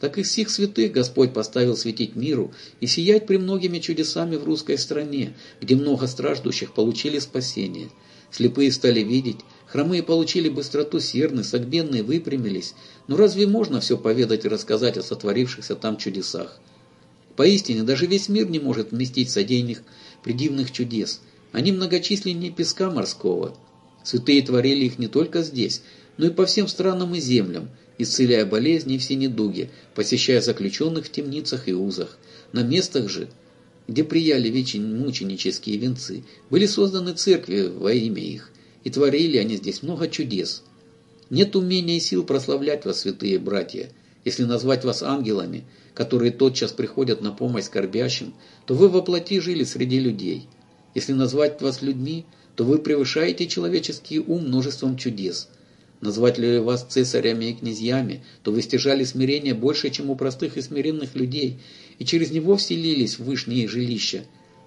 Так и всех святых Господь поставил светить миру и сиять при многими чудесами в русской стране, где много страждущих получили спасение. Слепые стали видеть, Хромые получили быстроту серны, согбенные выпрямились. Но разве можно все поведать и рассказать о сотворившихся там чудесах? Поистине, даже весь мир не может вместить содейных предивных чудес. Они многочисленнее песка морского. Святые творили их не только здесь, но и по всем странам и землям, исцеляя болезни и все недуги, посещая заключенных в темницах и узах. На местах же, где прияли мученические венцы, были созданы церкви во имя их, и творили они здесь много чудес. Нет умения и сил прославлять вас, святые братья. Если назвать вас ангелами, которые тотчас приходят на помощь скорбящим, то вы воплоти жили среди людей. Если назвать вас людьми, то вы превышаете человеческий ум множеством чудес. Назвать ли вас цесарями и князьями, то вы стяжали смирение больше, чем у простых и смиренных людей, и через него вселились в вышние жилища.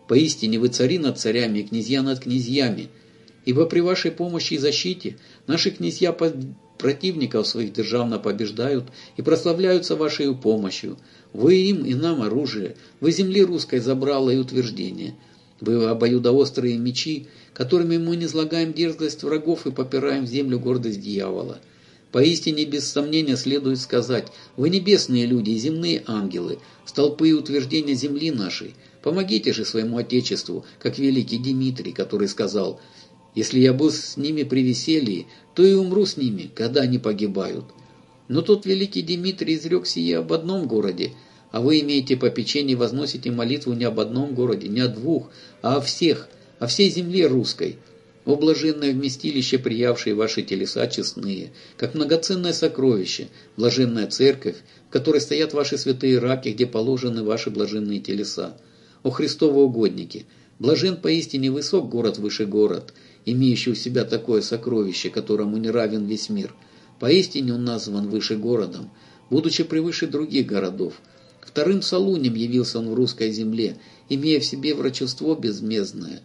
Поистине вы цари над царями и князья над князьями – Ибо при вашей помощи и защите наши князья противников своих державно побеждают и прославляются вашей помощью. Вы им и нам оружие, вы земли русской забрало и утверждение. Вы обоюдоострые мечи, которыми мы не излагаем дерзость врагов и попираем в землю гордость дьявола. Поистине, без сомнения, следует сказать, вы небесные люди и земные ангелы, столпы и утверждения земли нашей. Помогите же своему Отечеству, как великий Дмитрий, который сказал – если я был с ними при веселье, то и умру с ними, когда они погибают. Но тот великий Дмитрий изрек сие об одном городе, а вы имеете попечение и возносите молитву не об одном городе, не о двух, а о всех, о всей земле русской. О блаженное вместилище, приявшее ваши телеса честные, как многоценное сокровище, блаженная церковь, в которой стоят ваши святые раки, где положены ваши блаженные телеса. О Христово угодники! Блажен поистине высок город выше город, имеющий у себя такое сокровище, которому не равен весь мир. Поистине он назван выше городом, будучи превыше других городов. Вторым Солунем явился он в русской земле, имея в себе врачество безмездное.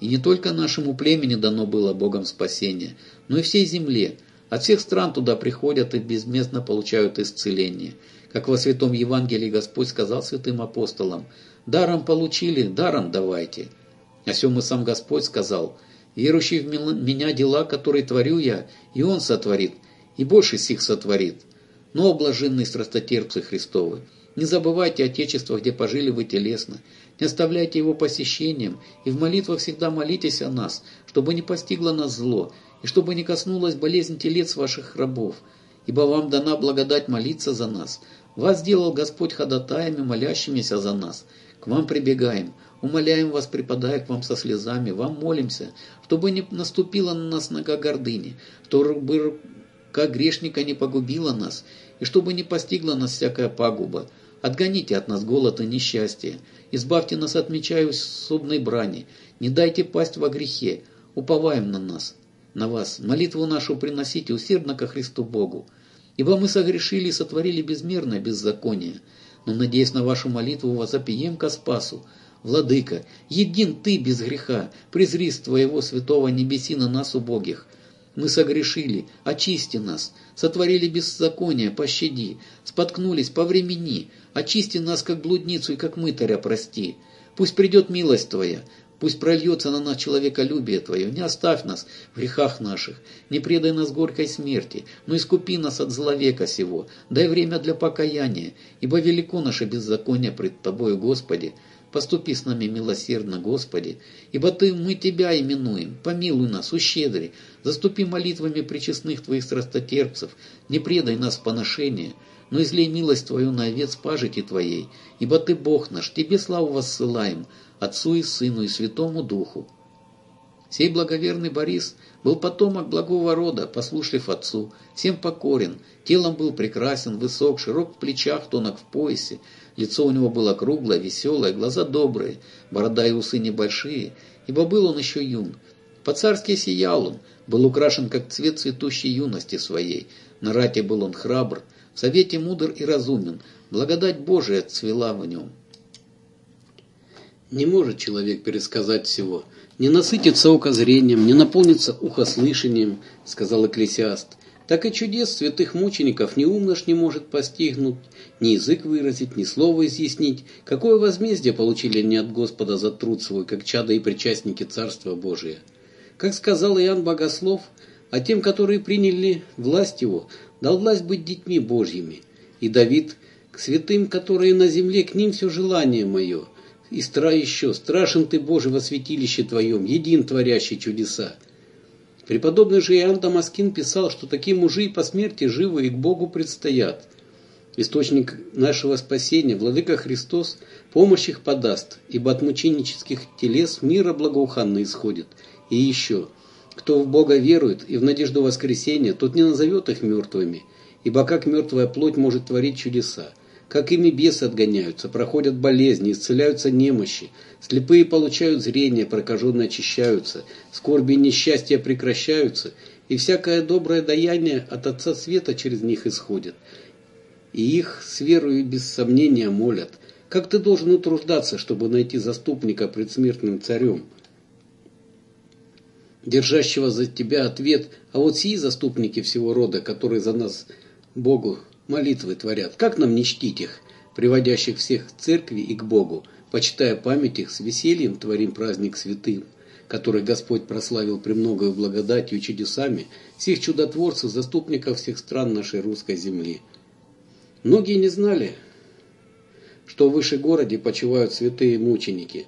И не только нашему племени дано было Богом спасение, но и всей земле, От всех стран туда приходят и безместно получают исцеление. Как во Святом Евангелии Господь сказал святым апостолам, «Даром получили, даром давайте». О сем и сам Господь сказал, «Верующий в меня дела, которые творю я, и Он сотворит, и больше сих сотворит». Но, блаженные страстотерпцы Христовы, не забывайте Отечество, где пожили вы телесно, не оставляйте его посещением, и в молитвах всегда молитесь о нас, чтобы не постигло нас зло, и чтобы не коснулась болезнь телец ваших рабов, ибо вам дана благодать молиться за нас. Вас сделал Господь ходатаями, молящимися за нас. К вам прибегаем, умоляем вас, припадая к вам со слезами, вам молимся, чтобы не наступила на нас нога гордыни, чтобы как грешника не погубила нас, и чтобы не постигла нас всякая пагуба. Отгоните от нас голод и несчастье, избавьте нас от меча и судной брани, не дайте пасть во грехе, уповаем на нас, на вас. Молитву нашу приносите усердно ко Христу Богу. Ибо мы согрешили и сотворили безмерное беззаконие. Но, надеясь на вашу молитву, возопием ко спасу. Владыка, един Ты без греха, презри с Твоего святого небеси на нас убогих. Мы согрешили, очисти нас, сотворили беззаконие, пощади, споткнулись, повремени, очисти нас, как блудницу и как мытаря прости. Пусть придет милость Твоя, Пусть прольется на нас человеколюбие Твое, не оставь нас в грехах наших, не предай нас горькой смерти, но искупи нас от зловека сего, дай время для покаяния, ибо велико наше беззаконие пред Тобою, Господи, Поступи с нами милосердно, Господи, ибо Ты, мы Тебя именуем. Помилуй нас, ущедри, заступи молитвами причестных Твоих страстотерпцев, не предай нас в поношение, но излей милость Твою на овец пажити Твоей, ибо Ты Бог наш, Тебе славу воссылаем, Отцу и Сыну и Святому Духу. Сей благоверный Борис был потомок благого рода, послушлив отцу, всем покорен, телом был прекрасен, высок, широк в плечах, тонок в поясе, лицо у него было круглое, веселое, глаза добрые, борода и усы небольшие, ибо был он еще юн. По-царски сиял он, был украшен как цвет цветущей юности своей, на рате был он храбр, в совете мудр и разумен, благодать Божия цвела в нем. Не может человек пересказать всего, не насытиться око зрением, не наполниться ухо слышанием, сказал экклесиаст. Так и чудес святых мучеников ни ум наш не может постигнуть, ни язык выразить, ни слово изъяснить. Какое возмездие получили они от Господа за труд свой, как чада и причастники Царства Божия. Как сказал Иоанн Богослов, а тем, которые приняли власть его, дал власть быть детьми Божьими. И Давид, к святым, которые на земле, к ним все желание мое – и стра еще, страшен ты, Боже, во святилище Твоем, един творящий чудеса. Преподобный же Иоанн Дамаскин писал, что такие мужи и по смерти живы и к Богу предстоят. Источник нашего спасения, Владыка Христос, помощь их подаст, ибо от мученических телес мира благоуханно исходит. И еще, кто в Бога верует и в надежду воскресения, тот не назовет их мертвыми, ибо как мертвая плоть может творить чудеса как ими бесы отгоняются, проходят болезни, исцеляются немощи, слепые получают зрение, прокаженные очищаются, скорби и несчастья прекращаются, и всякое доброе даяние от Отца Света через них исходит. И их с верою и без сомнения молят. Как ты должен утруждаться, чтобы найти заступника пред смертным царем, держащего за тебя ответ, а вот сии заступники всего рода, которые за нас Богу молитвы творят. Как нам не чтить их, приводящих всех к церкви и к Богу, почитая память их, с весельем творим праздник святым, который Господь прославил премногою благодатью и чудесами всех чудотворцев, заступников всех стран нашей русской земли. Многие не знали, что в выше городе почивают святые мученики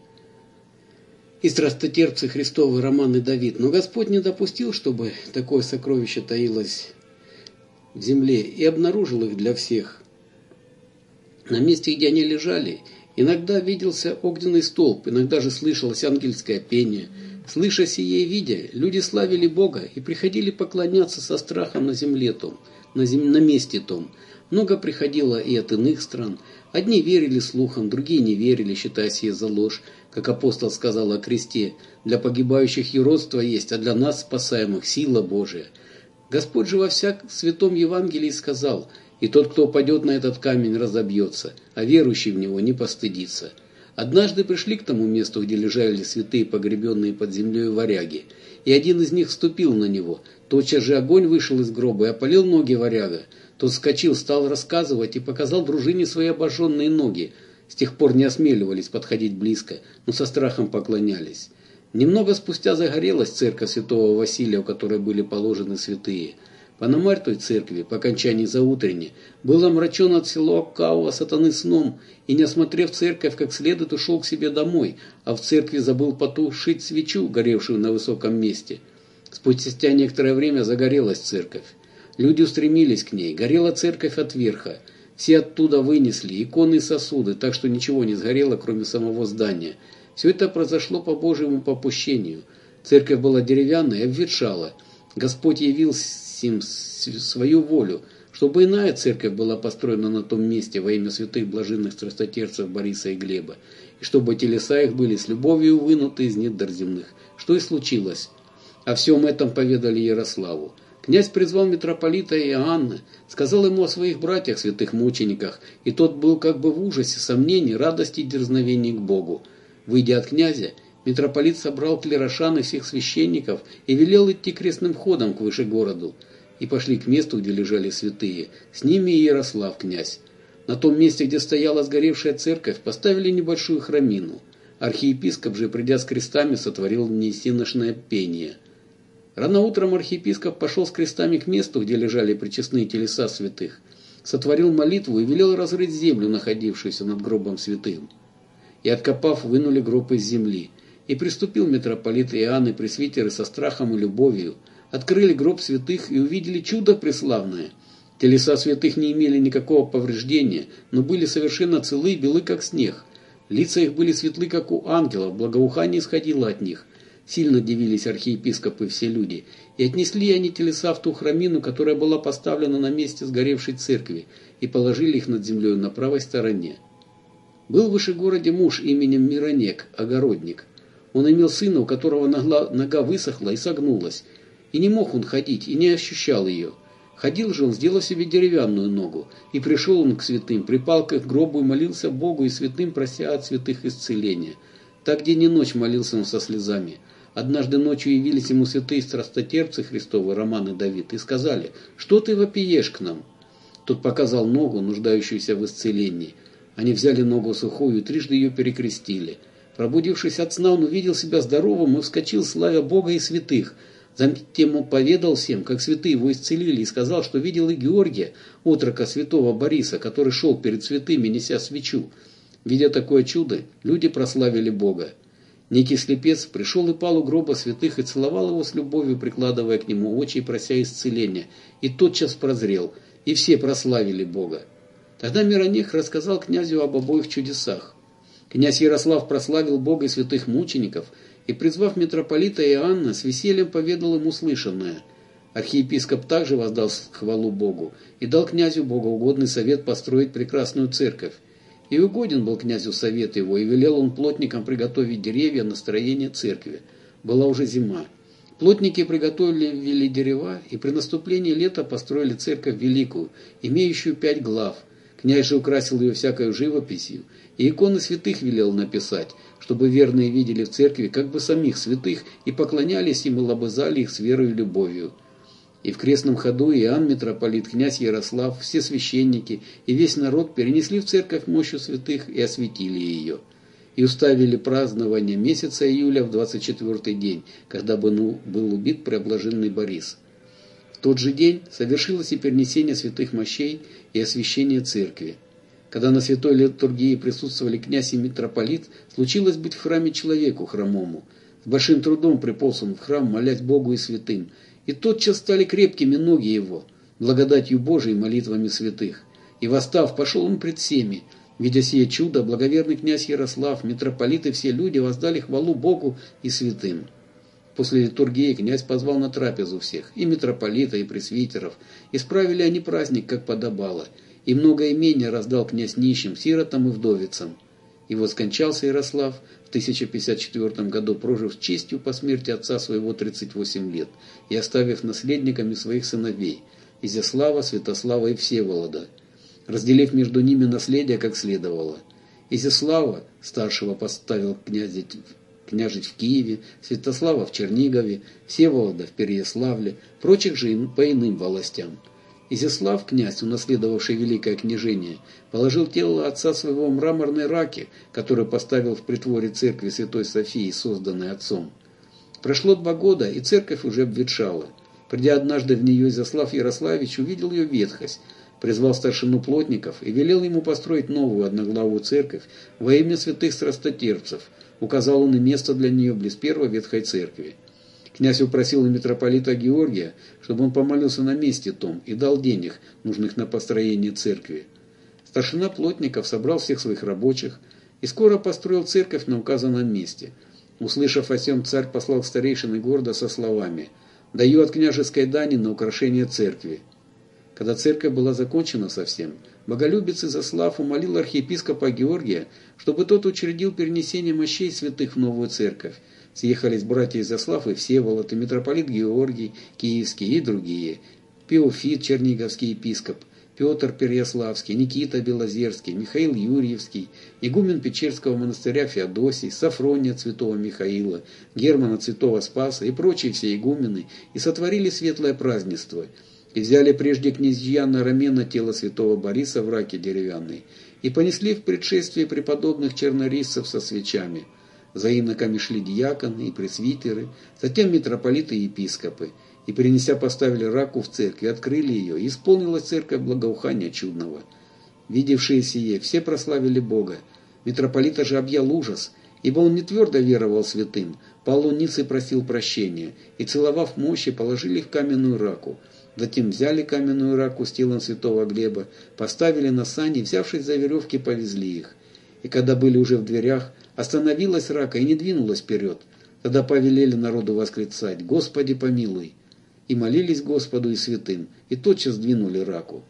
и страстотерпцы Христовы Роман и Давид, но Господь не допустил, чтобы такое сокровище таилось в земле и обнаружил их для всех. На месте, где они лежали, иногда виделся огненный столб, иногда же слышалось ангельское пение. Слыша сие и видя, люди славили Бога и приходили поклоняться со страхом на земле том, на, зем... на месте том. Много приходило и от иных стран. Одни верили слухам, другие не верили, считая сие за ложь, как апостол сказал о кресте. Для погибающих юродство есть, а для нас, спасаемых, сила Божия – Господь же во всяк святом Евангелии сказал, и тот, кто упадет на этот камень, разобьется, а верующий в него не постыдится. Однажды пришли к тому месту, где лежали святые погребенные под землей варяги, и один из них вступил на него. Тотчас же огонь вышел из гроба и опалил ноги варяга. Тот вскочил, стал рассказывать и показал дружине свои обожженные ноги. С тех пор не осмеливались подходить близко, но со страхом поклонялись. Немного спустя загорелась церковь святого Василия, у которой были положены святые. Пономарь той церкви, по окончании заутренней, был омрачен от село Кауа сатаны сном, и, не осмотрев церковь как следует, ушел к себе домой, а в церкви забыл потушить свечу, горевшую на высоком месте. Спустя некоторое время загорелась церковь. Люди устремились к ней, горела церковь от верха. Все оттуда вынесли иконы и сосуды, так что ничего не сгорело, кроме самого здания – все это произошло по Божьему попущению. Церковь была деревянная и обветшала. Господь явил им свою волю, чтобы иная церковь была построена на том месте во имя святых блаженных страстотерцев Бориса и Глеба, и чтобы телеса их были с любовью вынуты из недр земных, что и случилось. О всем этом поведали Ярославу. Князь призвал митрополита Иоанна, сказал ему о своих братьях, святых мучениках, и тот был как бы в ужасе, сомнений, радости и дерзновений к Богу. Выйдя от князя, митрополит собрал клерошан и всех священников и велел идти крестным ходом к выше городу. И пошли к месту, где лежали святые, с ними и Ярослав князь. На том месте, где стояла сгоревшая церковь, поставили небольшую храмину. Архиепископ же, придя с крестами, сотворил несиношное пение. Рано утром архиепископ пошел с крестами к месту, где лежали причестные телеса святых, сотворил молитву и велел разрыть землю, находившуюся над гробом святым и, откопав, вынули гроб из земли. И приступил митрополит Иоанн и пресвитеры со страхом и любовью, открыли гроб святых и увидели чудо преславное. Телеса святых не имели никакого повреждения, но были совершенно целы и белы, как снег. Лица их были светлы, как у ангелов, благоухание исходило от них. Сильно дивились архиепископы и все люди, и отнесли они телеса в ту храмину, которая была поставлена на месте сгоревшей церкви, и положили их над землей на правой стороне. Был в Вышегороде муж именем Миронек, огородник. Он имел сына, у которого нога, высохла и согнулась. И не мог он ходить, и не ощущал ее. Ходил же он, сделал себе деревянную ногу. И пришел он к святым, припал к их гробу и молился Богу и святым, прося от святых исцеления. Так день и ночь молился он со слезами. Однажды ночью явились ему святые страстотерпцы Христовы, Роман и Давид, и сказали, «Что ты вопиешь к нам?» Тот показал ногу, нуждающуюся в исцелении. Они взяли ногу сухую и трижды ее перекрестили. Пробудившись от сна, он увидел себя здоровым и вскочил, славя Бога и святых. Затем он поведал всем, как святые его исцелили, и сказал, что видел и Георгия, отрока святого Бориса, который шел перед святыми, неся свечу. Видя такое чудо, люди прославили Бога. Некий слепец пришел и пал у гроба святых и целовал его с любовью, прикладывая к нему очи и прося исцеления, и тотчас прозрел, и все прославили Бога. Тогда Миронех рассказал князю об обоих чудесах. Князь Ярослав прославил Бога и святых мучеников и, призвав митрополита Иоанна, с весельем поведал ему слышанное. Архиепископ также воздал хвалу Богу и дал князю богоугодный совет построить прекрасную церковь. И угоден был князю совет его, и велел он плотникам приготовить деревья на строение церкви. Была уже зима. Плотники приготовили дерева, и при наступлении лета построили церковь великую, имеющую пять глав – Князь же украсил ее всякой живописью, и иконы святых велел написать, чтобы верные видели в церкви как бы самих святых и поклонялись им и лобызали их с верой и любовью. И в крестном ходу Иоанн Митрополит, князь Ярослав, все священники и весь народ перенесли в церковь мощью святых и осветили ее. И уставили празднование месяца июля в 24-й день, когда был убит преоблаженный Борис тот же день совершилось и перенесение святых мощей и освящение церкви. Когда на святой литургии присутствовали князь и митрополит, случилось быть в храме человеку хромому. С большим трудом приполз он в храм, молясь Богу и святым. И тотчас стали крепкими ноги его, благодатью Божией молитвами святых. И восстав, пошел он пред всеми. Видя сие чудо, благоверный князь Ярослав, митрополит и все люди воздали хвалу Богу и святым. После литургии князь позвал на трапезу всех, и митрополита, и пресвитеров. Исправили они праздник, как подобало, и много имения раздал князь нищим, сиротам и вдовицам. И вот скончался Ярослав в 1054 году, прожив с честью по смерти отца своего 38 лет и оставив наследниками своих сыновей – Изяслава, Святослава и Всеволода, разделив между ними наследие, как следовало. Изяслава старшего поставил князить, княжить в Киеве, Святослава в Чернигове, Всеволода в Переяславле, прочих же по иным властям. Изяслав, князь, унаследовавший великое княжение, положил тело отца своего в мраморной раке, который поставил в притворе церкви Святой Софии, созданной отцом. Прошло два года, и церковь уже обветшала. Придя однажды в нее, Изяслав Ярославич увидел ее ветхость, призвал старшину плотников и велел ему построить новую одноглавую церковь во имя святых страстотерпцев. Указал он и место для нее близ первой ветхой церкви. Князь упросил митрополита Георгия, чтобы он помолился на месте том и дал денег, нужных на построение церкви. Старшина плотников собрал всех своих рабочих и скоро построил церковь на указанном месте. Услышав о сем, царь послал старейшины города со словами «Даю от княжеской дани на украшение церкви». Когда церковь была закончена совсем, боголюбец Изослав умолил архиепископа Георгия, чтобы тот учредил перенесение мощей святых в новую церковь. Съехались братья Изослав и Всеволод, и митрополит Георгий, Киевский и другие, Пеофит, Черниговский епископ, Петр Переяславский, Никита Белозерский, Михаил Юрьевский, игумен Печерского монастыря Феодосий, Сафрония святого Михаила, Германа святого Спаса и прочие все игумены, и сотворили светлое празднество – и взяли прежде князья на рамена тело святого Бориса в раке деревянной, и понесли в предшествии преподобных чернорисцев со свечами. За иноками шли диаконы и пресвитеры, затем митрополиты и епископы, и, принеся, поставили раку в церкви, открыли ее, и исполнилась церковь благоухания чудного. Видевшие сие, все прославили Бога. Митрополита же объял ужас, ибо он не твердо веровал святым, пал просил прощения, и, целовав мощи, положили в каменную раку, Затем взяли каменную раку с телом святого Глеба, поставили на сани, взявшись за веревки, повезли их. И когда были уже в дверях, остановилась рака и не двинулась вперед. Тогда повелели народу восклицать «Господи помилуй!» И молились Господу и святым, и тотчас двинули раку.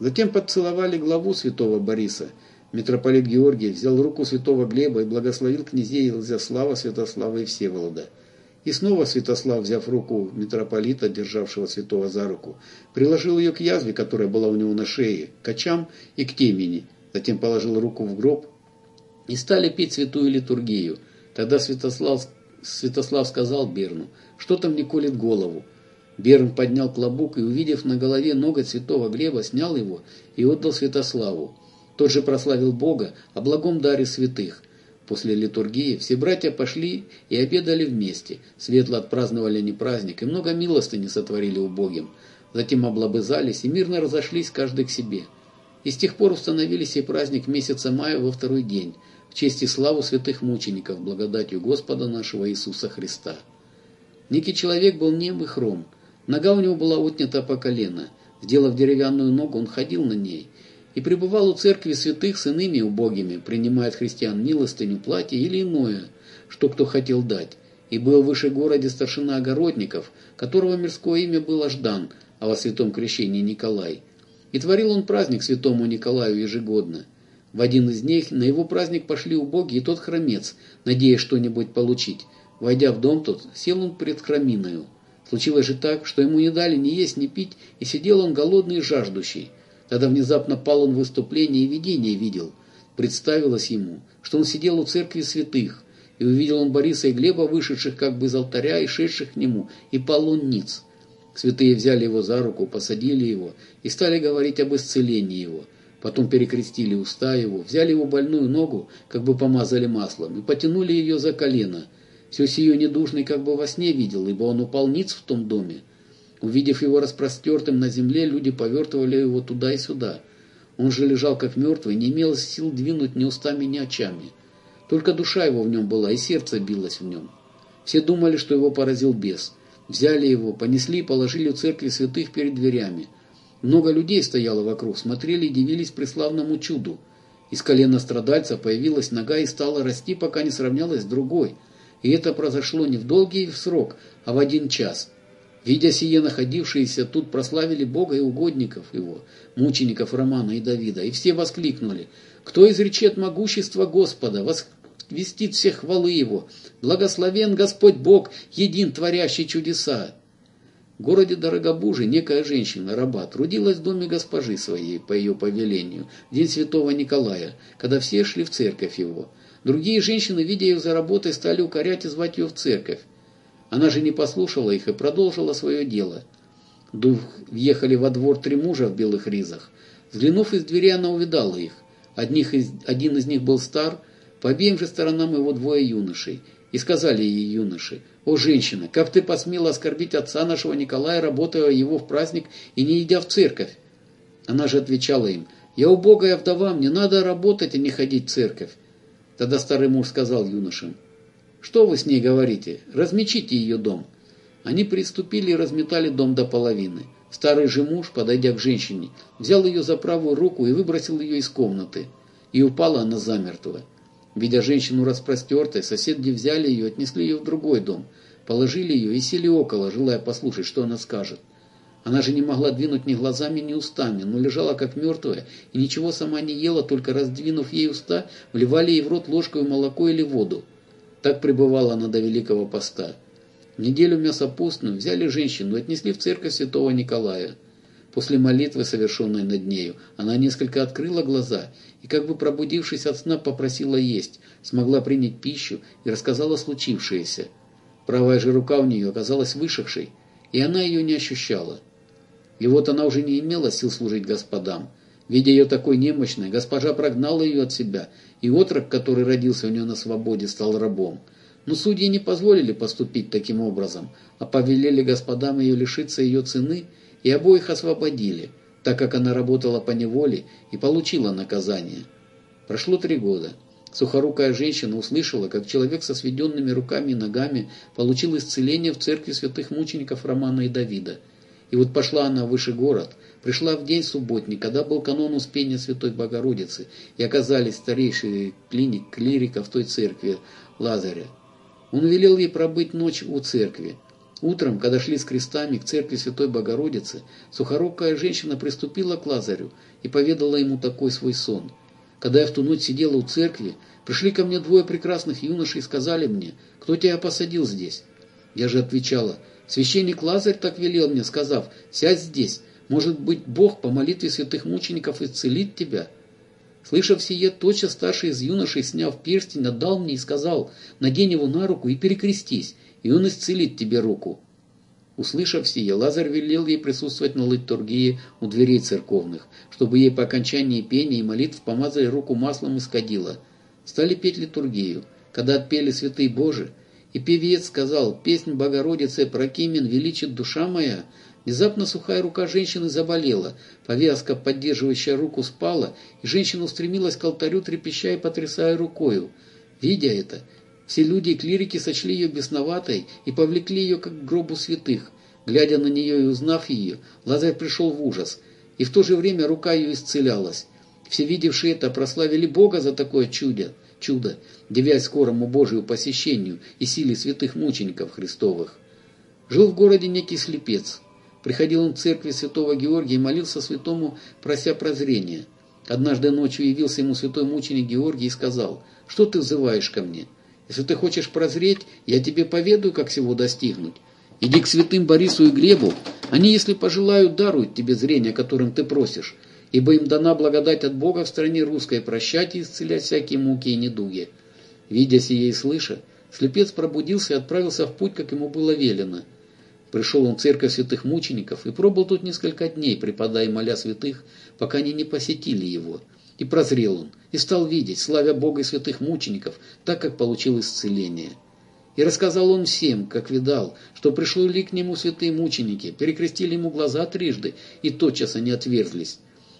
Затем поцеловали главу святого Бориса. Митрополит Георгий взял руку святого Глеба и благословил князей Илзяслава, Святослава и Всеволода. И снова Святослав, взяв руку митрополита, державшего святого за руку, приложил ее к язве, которая была у него на шее, к очам и к темени. Затем положил руку в гроб и стали петь святую литургию. Тогда Святослав, Святослав сказал Берну, что-то мне колет голову. Берн поднял клобук и, увидев на голове ноготь святого Глеба, снял его и отдал Святославу. Тот же прославил Бога о благом даре святых. После литургии все братья пошли и обедали вместе, светло отпраздновали не праздник и много милостыни сотворили убогим. Затем облобызались и мирно разошлись каждый к себе. И с тех пор установили сей праздник месяца мая во второй день, в честь и славу святых мучеников, благодатью Господа нашего Иисуса Христа. Некий человек был нем и хром, нога у него была отнята по колено. Сделав деревянную ногу, он ходил на ней – и пребывал у церкви святых с иными убогими, принимая от христиан милостыню, платье или иное, что кто хотел дать. И был выше городе старшина огородников, которого мирское имя было Ждан, а во святом крещении Николай. И творил он праздник святому Николаю ежегодно. В один из дней на его праздник пошли убогие и тот хромец, надеясь что-нибудь получить. Войдя в дом тот, сел он пред храминою. Случилось же так, что ему не дали ни есть, ни пить, и сидел он голодный и жаждущий. Тогда внезапно пал он в выступление и видение видел. Представилось ему, что он сидел у церкви святых, и увидел он Бориса и Глеба, вышедших как бы из алтаря и шедших к нему, и пал он ниц. Святые взяли его за руку, посадили его и стали говорить об исцелении его. Потом перекрестили уста его, взяли его больную ногу, как бы помазали маслом, и потянули ее за колено. Все сие недужный как бы во сне видел, ибо он упал ниц в том доме. Увидев его распростертым на земле, люди повертывали его туда и сюда. Он же лежал как мертвый, не имел сил двинуть ни устами, ни очами. Только душа его в нем была, и сердце билось в нем. Все думали, что его поразил бес. Взяли его, понесли и положили у церкви святых перед дверями. Много людей стояло вокруг, смотрели и дивились преславному чуду. Из колена страдальца появилась нога и стала расти, пока не сравнялась с другой. И это произошло не в долгий срок, а в один час – Видя сие, находившиеся тут прославили Бога и угодников его, мучеников Романа и Давида, и все воскликнули, «Кто изречет могущество Господа, возвестит всех хвалы Его, благословен Господь Бог, един творящий чудеса!» В городе Дорогобуже некая женщина, раба, трудилась в доме госпожи своей по ее повелению, в день святого Николая, когда все шли в церковь его. Другие женщины, видя ее за работой, стали укорять и звать ее в церковь. Она же не послушала их и продолжила свое дело. Дух въехали во двор три мужа в белых ризах. Взглянув из двери, она увидала их. Одних из, один из них был стар, по обеим же сторонам его двое юношей. И сказали ей юноши, «О, женщина, как ты посмела оскорбить отца нашего Николая, работая его в праздник и не идя в церковь?» Она же отвечала им, «Я убогая вдова, мне надо работать, а не ходить в церковь». Тогда старый муж сказал юношам, «Что вы с ней говорите? Размечите ее дом». Они приступили и разметали дом до половины. Старый же муж, подойдя к женщине, взял ее за правую руку и выбросил ее из комнаты. И упала она замертво. Видя женщину распростертой, соседи взяли ее и отнесли ее в другой дом, положили ее и сели около, желая послушать, что она скажет. Она же не могла двинуть ни глазами, ни устами, но лежала как мертвая и ничего сама не ела, только раздвинув ей уста, вливали ей в рот ложкой молоко или воду. Так пребывала она до Великого Поста. В неделю мясопустную взяли женщину и отнесли в церковь святого Николая. После молитвы, совершенной над нею, она несколько открыла глаза и, как бы пробудившись от сна, попросила есть, смогла принять пищу и рассказала случившееся. Правая же рука у нее оказалась вышившей, и она ее не ощущала. И вот она уже не имела сил служить господам. Видя ее такой немощной, госпожа прогнала ее от себя, и отрок, который родился у нее на свободе, стал рабом. Но судьи не позволили поступить таким образом, а повелели господам ее лишиться ее цены и обоих освободили, так как она работала по неволе и получила наказание. Прошло три года. Сухорукая женщина услышала, как человек со сведенными руками и ногами получил исцеление в церкви святых мучеников Романа и Давида. И вот пошла она выше город, пришла в день субботний, когда был канон Успения Святой Богородицы, и оказались старейшие клиник, клирика в той церкви Лазаря. Он велел ей пробыть ночь у церкви. Утром, когда шли с крестами к церкви Святой Богородицы, сухорукая женщина приступила к Лазарю и поведала ему такой свой сон. Когда я в ту ночь сидела у церкви, пришли ко мне двое прекрасных юношей и сказали мне, кто тебя посадил здесь? Я же отвечала, священник Лазарь так велел мне, сказав, сядь здесь, может быть, Бог по молитве святых мучеников исцелит тебя. Слышав сие, тотчас старший из юношей, сняв перстень, отдал мне и сказал, надень его на руку и перекрестись, и он исцелит тебе руку. Услышав сие, Лазарь велел ей присутствовать на литургии у дверей церковных, чтобы ей по окончании пения и молитв помазали руку маслом из кадила. Стали петь литургию. Когда отпели святые Божи, и певец сказал, «Песнь Богородицы Прокимен величит душа моя», Внезапно сухая рука женщины заболела, повязка, поддерживающая руку, спала, и женщина устремилась к алтарю, трепеща и потрясая рукою. Видя это, все люди и клирики сочли ее бесноватой и повлекли ее как к гробу святых. Глядя на нее и узнав ее, Лазарь пришел в ужас, и в то же время рука ее исцелялась. Все видевшие это прославили Бога за такое чудо, чудо, девясь скорому Божию посещению и силе святых мучеников Христовых. Жил в городе некий слепец. Приходил он в церкви святого Георгия и молился святому, прося прозрения. Однажды ночью явился ему святой мученик Георгий и сказал, «Что ты взываешь ко мне?» Если ты хочешь прозреть, я тебе поведаю, как всего достигнуть. Иди к святым Борису и Глебу, они, если пожелают, даруют тебе зрение, которым ты просишь, ибо им дана благодать от Бога в стране русской прощать и исцелять всякие муки и недуги. Видя сие и слыша, слепец пробудился и отправился в путь, как ему было велено. Пришел он в церковь святых мучеников и пробыл тут несколько дней, преподая и моля святых, пока они не посетили его. И прозрел он, и стал видеть, славя Бога и святых мучеников, так как получил исцеление. И рассказал он всем, как видал, что пришли к нему святые мученики, перекрестили ему глаза трижды, и тотчас они отверзлись.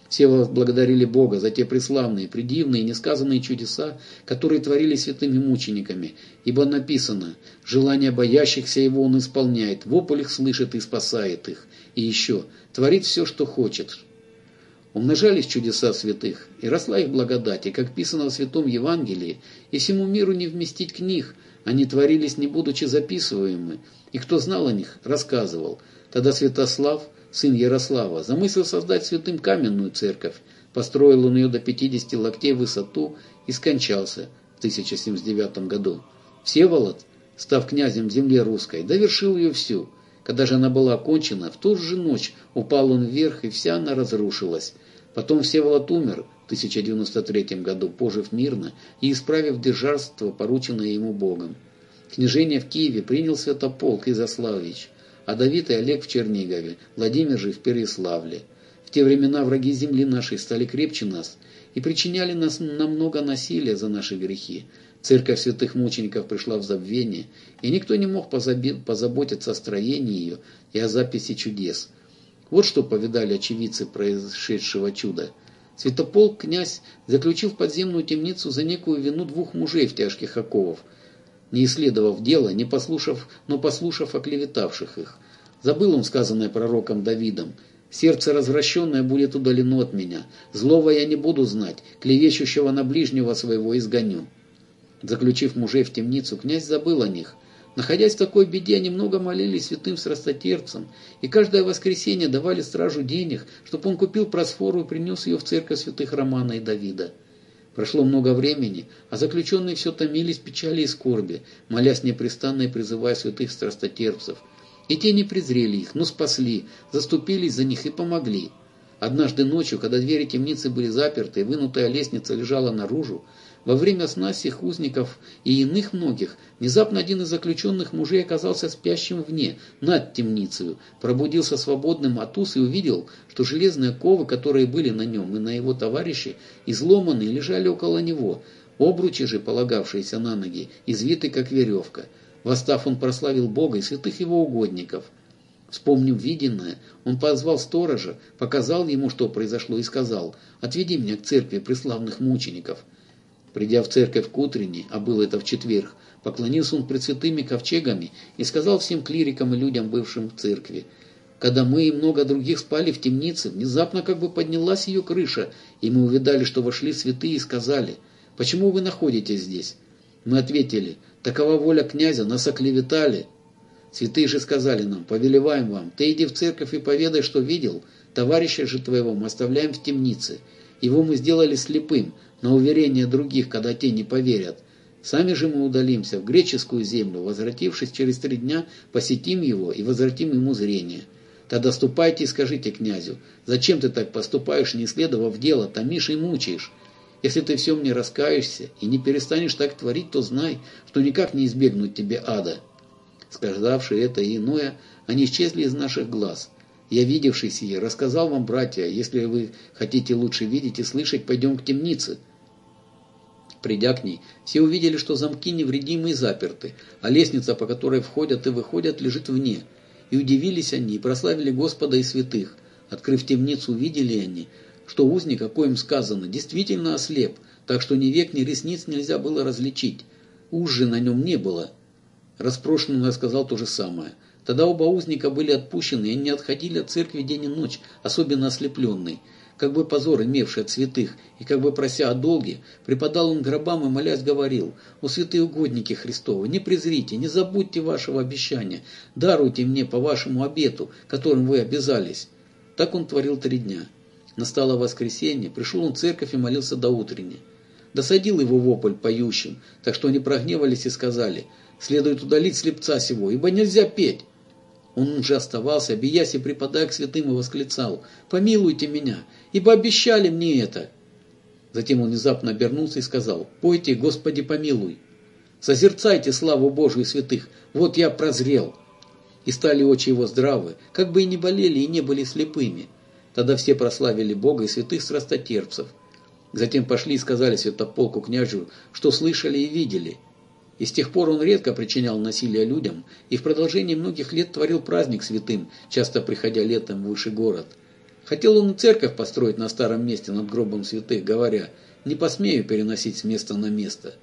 Все благодарили Бога за те преславные, предивные и несказанные чудеса, которые творили святыми мучениками, ибо написано «Желания боящихся его он исполняет, вопль их слышит и спасает их». И еще «Творит все, что хочет, Умножались чудеса святых, и росла их благодать, и, как писано в Святом Евангелии, и всему миру не вместить книг, они творились, не будучи записываемы, и кто знал о них, рассказывал. Тогда Святослав, сын Ярослава, замыслил создать святым каменную церковь, построил он ее до 50 локтей в высоту и скончался в 1079 году. Всеволод, став князем земли русской, довершил ее всю – Когда же она была окончена, в ту же ночь упал он вверх, и вся она разрушилась. Потом Всеволод умер в 1093 году, пожив мирно и исправив державство, порученное ему Богом. Княжение в Киеве принял Святополк Изославич, а Давид и Олег в Чернигове, Владимир же в Переславле. В те времена враги земли нашей стали крепче нас и причиняли нас намного насилия за наши грехи. Церковь святых мучеников пришла в забвение, и никто не мог позаботиться о строении ее и о записи чудес. Вот что повидали очевидцы произошедшего чуда. Святополк князь заключил в подземную темницу за некую вину двух мужей в тяжких оковах, не исследовав дело, не послушав, но послушав оклеветавших их. Забыл он сказанное пророком Давидом – Сердце развращенное будет удалено от меня. Злого я не буду знать, клевещущего на ближнего своего изгоню. Заключив мужей в темницу, князь забыл о них. Находясь в такой беде, они много молились святым страстотерпцам, и каждое воскресенье давали стражу денег, чтобы он купил просфору и принес ее в церковь святых Романа и Давида. Прошло много времени, а заключенные все томились печали и скорби, молясь непрестанно и призывая святых страстотерпцев – и те не презрели их, но спасли, заступились за них и помогли. Однажды ночью, когда двери темницы были заперты и вынутая лестница лежала наружу, во время сна всех узников и иных многих, внезапно один из заключенных мужей оказался спящим вне, над темницей, пробудился свободным от уз и увидел, что железные ковы, которые были на нем и на его товарище, изломаны и лежали около него, обручи же, полагавшиеся на ноги, извиты как веревка – Восстав, он прославил Бога и святых его угодников. Вспомнив виденное, он позвал сторожа, показал ему, что произошло, и сказал, «Отведи меня к церкви преславных мучеников». Придя в церковь к утренней, а было это в четверг, поклонился он пред святыми ковчегами и сказал всем клирикам и людям, бывшим в церкви, когда мы и много других спали в темнице, внезапно как бы поднялась ее крыша, и мы увидали, что вошли святые и сказали, «Почему вы находитесь здесь?» Мы ответили, Такова воля князя, нас оклеветали. Святые же сказали нам, повелеваем вам, ты иди в церковь и поведай, что видел, товарища же твоего мы оставляем в темнице. Его мы сделали слепым, на уверение других, когда те не поверят. Сами же мы удалимся в греческую землю, возвратившись через три дня, посетим его и возвратим ему зрение. Тогда ступайте и скажите князю, зачем ты так поступаешь, не исследовав дело, томишь и мучаешь? Если ты всем не раскаешься и не перестанешь так творить, то знай, что никак не избегнуть тебе ада. Сказавши это и иное, они исчезли из наших глаз. Я, видевший сие, рассказал вам, братья, если вы хотите лучше видеть и слышать, пойдем к темнице. Придя к ней, все увидели, что замки невредимы и заперты, а лестница, по которой входят и выходят, лежит вне. И удивились они, и прославили Господа и святых. Открыв темницу, увидели они, что узник, о коем сказано, действительно ослеп, так что ни век, ни ресниц нельзя было различить. Уж на нем не было. Распрошенный рассказал то же самое. Тогда оба узника были отпущены, и они отходили от церкви день и ночь, особенно ослепленный. Как бы позор, имевший от святых, и как бы прося о долге, преподал он гробам и, молясь, говорил, «О святые угодники Христовы, не презрите, не забудьте вашего обещания, даруйте мне по вашему обету, которым вы обязались». Так он творил три дня. Настало воскресенье, пришел он в церковь и молился до утренней. Досадил его вопль поющим, так что они прогневались и сказали, следует удалить слепца сего, ибо нельзя петь. Он же оставался, биясь и припадая к святым, и восклицал, «Помилуйте меня, ибо обещали мне это». Затем он внезапно обернулся и сказал, «Пойте, Господи, помилуй». «Созерцайте славу Божию святых, вот я прозрел». И стали очи его здравы, как бы и не болели, и не были слепыми. Тогда все прославили Бога и святых страстотерпцев. Затем пошли и сказали святополку княжу, что слышали и видели. И с тех пор он редко причинял насилие людям и в продолжении многих лет творил праздник святым, часто приходя летом в высший город. Хотел он церковь построить на старом месте над гробом святых, говоря, не посмею переносить с места на место.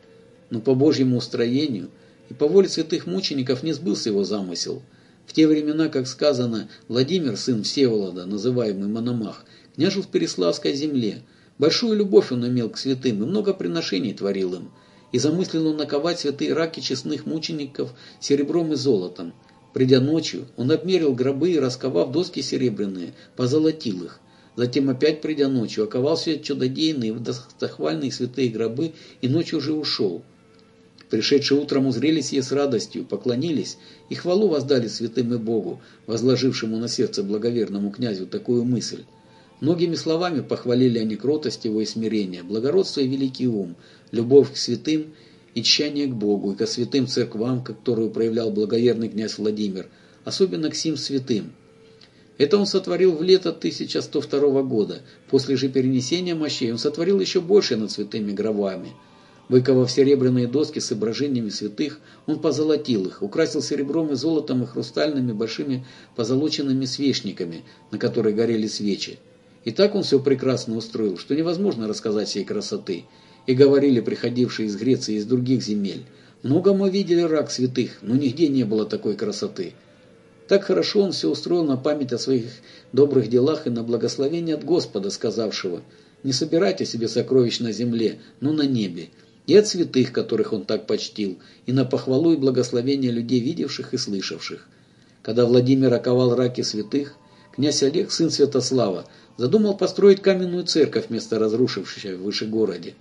Но по Божьему устроению и по воле святых мучеников не сбылся его замысел – в те времена, как сказано, Владимир, сын Всеволода, называемый Мономах, княжил в Переславской земле. Большую любовь он имел к святым и много приношений творил им. И замыслил он наковать святые раки честных мучеников серебром и золотом. Придя ночью, он обмерил гробы и, расковав доски серебряные, позолотил их. Затем опять, придя ночью, оковал все чудодейные, достохвальные святые гробы и ночью уже ушел. Пришедшие утром узрели сие с радостью, поклонились и хвалу воздали святым и Богу, возложившему на сердце благоверному князю такую мысль. Многими словами похвалили они кротость его и смирение, благородство и великий ум, любовь к святым и тщание к Богу, и ко святым церквам, которую проявлял благоверный князь Владимир, особенно к сим святым. Это он сотворил в лето 1102 года. После же перенесения мощей он сотворил еще больше над святыми гробами. Выковав серебряные доски с изображениями святых, он позолотил их, украсил серебром и золотом и хрустальными большими позолоченными свечниками, на которых горели свечи. И так он все прекрасно устроил, что невозможно рассказать всей красоты. И говорили приходившие из Греции и из других земель. Много мы видели рак святых, но нигде не было такой красоты. Так хорошо он все устроил на память о своих добрых делах и на благословение от Господа, сказавшего, «Не собирайте себе сокровищ на земле, но на небе, и от святых, которых он так почтил, и на похвалу и благословение людей, видевших и слышавших». Когда Владимир оковал раки святых, князь Олег, сын Святослава, задумал построить каменную церковь вместо разрушившейся в Вышегороде.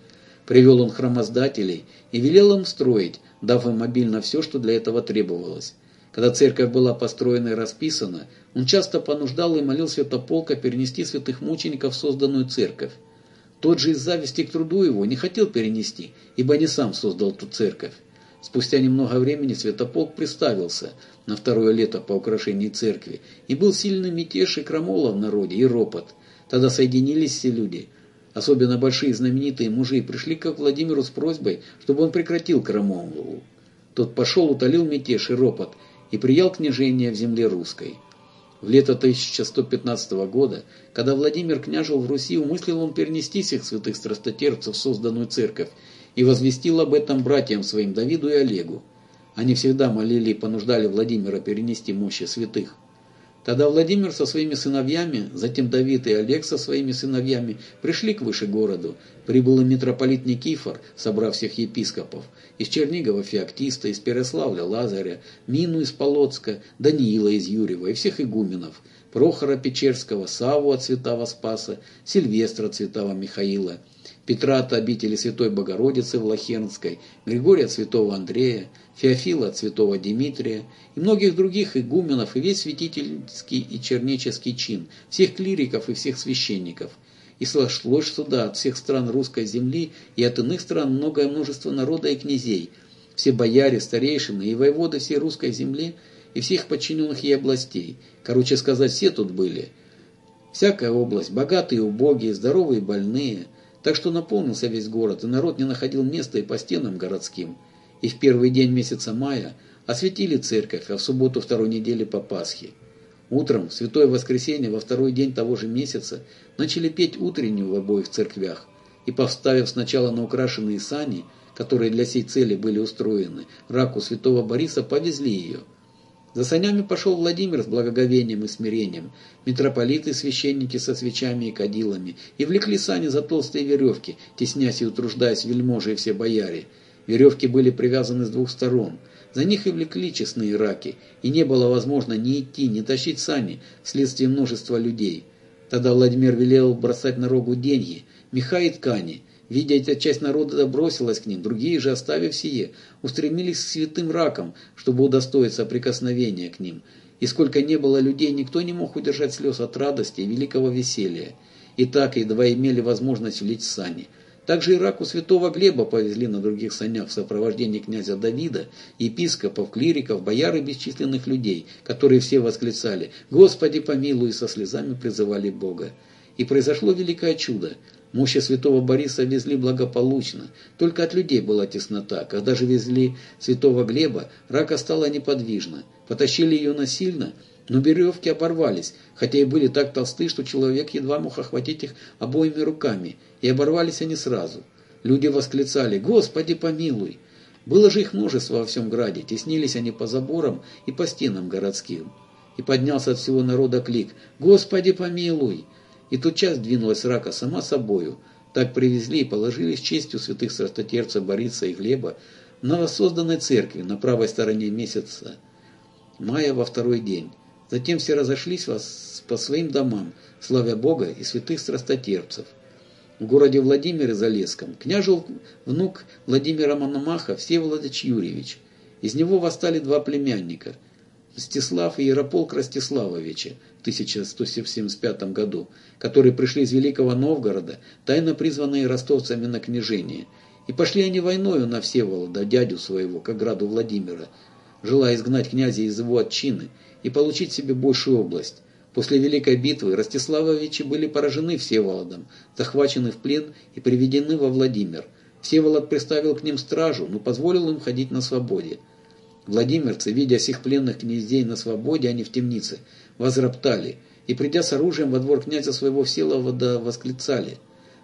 Привел он храмоздателей и велел им строить, дав им мобильно все, что для этого требовалось. Когда церковь была построена и расписана, он часто понуждал и молил святополка перенести святых мучеников в созданную церковь. Тот же из зависти к труду его не хотел перенести, ибо не сам создал ту церковь. Спустя немного времени святополк представился на второе лето по украшении церкви, и был сильный мятеж и крамола в народе, и ропот. Тогда соединились все люди, особенно большие знаменитые мужи, пришли к Владимиру с просьбой, чтобы он прекратил крамолу. Тот пошел, утолил мятеж и ропот, и приял княжение в земле русской. В лето 1115 года, когда Владимир княжил в Руси, умыслил он перенести всех святых страстотерпцев в созданную церковь и возвестил об этом братьям своим Давиду и Олегу. Они всегда молили и понуждали Владимира перенести мощи святых. Тогда Владимир со своими сыновьями, затем Давид и Олег со своими сыновьями пришли к выше городу. Прибыл и митрополит Никифор, собрав всех епископов, из Чернигова Феоктиста, из Переславля Лазаря, Мину из Полоцка, Даниила из Юрьева и всех игуменов, Прохора Печерского, Саву от Святого Спаса, Сильвестра Святого Михаила, Петра от обители Святой Богородицы в Лохернской, Григория от Святого Андрея, Феофила от святого Дмитрия и многих других игуменов и весь святительский и чернеческий чин, всех клириков и всех священников. И сошлось сюда от всех стран русской земли и от иных стран многое множество народа и князей, все бояре, старейшины и воеводы всей русской земли и всех подчиненных ей областей. Короче сказать, все тут были. Всякая область, богатые, убогие, здоровые, больные. Так что наполнился весь город, и народ не находил места и по стенам городским – и в первый день месяца мая осветили церковь, а в субботу второй недели по Пасхе. Утром, в Святое Воскресенье, во второй день того же месяца, начали петь утреннюю в обоих церквях, и, поставив сначала на украшенные сани, которые для сей цели были устроены, раку святого Бориса повезли ее. За санями пошел Владимир с благоговением и смирением, митрополиты и священники со свечами и кадилами, и влекли сани за толстые веревки, теснясь и утруждаясь вельможи и все бояре, Веревки были привязаны с двух сторон. За них и влекли честные раки, и не было возможно ни идти, ни тащить сани вследствие множества людей. Тогда Владимир велел бросать на рогу деньги, меха и ткани. Видя эта часть народа бросилась к ним, другие же, оставив сие, устремились к святым ракам, чтобы удостоиться прикосновения к ним. И сколько не было людей, никто не мог удержать слез от радости и великого веселья. И так едва имели возможность влить сани – также и раку святого Глеба повезли на других санях в сопровождении князя Давида, епископов, клириков, бояр и бесчисленных людей, которые все восклицали «Господи помилуй!» и со слезами призывали Бога. И произошло великое чудо. Мощи святого Бориса везли благополучно, только от людей была теснота. Когда же везли святого Глеба, рака стала неподвижна. Потащили ее насильно – но веревки оборвались, хотя и были так толсты, что человек едва мог охватить их обоими руками, и оборвались они сразу. Люди восклицали «Господи, помилуй!» Было же их множество во всем граде, теснились они по заборам и по стенам городским. И поднялся от всего народа клик «Господи, помилуй!» И тут час двинулась рака сама собою. Так привезли и положили с честью святых страстотерцев Бориса и Глеба на воссозданной церкви на правой стороне месяца мая во второй день. Затем все разошлись по своим домам, славя Бога и святых страстотерпцев. В городе Владимире Залесском княжил внук Владимира Мономаха Всеволодович Юрьевич. Из него восстали два племянника – Мстислав и Ярополк Ростиславовича в 1175 году, которые пришли из Великого Новгорода, тайно призванные ростовцами на княжение. И пошли они войною на Всеволода, дядю своего, к ограду Владимира, желая изгнать князя из его отчины и получить себе большую область. После Великой битвы Ростиславовичи были поражены Всеволодом, захвачены в плен и приведены во Владимир. Всеволод приставил к ним стражу, но позволил им ходить на свободе. Владимирцы, видя сих пленных князей на свободе, а не в темнице, возроптали, и, придя с оружием во двор князя своего Всеволода, восклицали.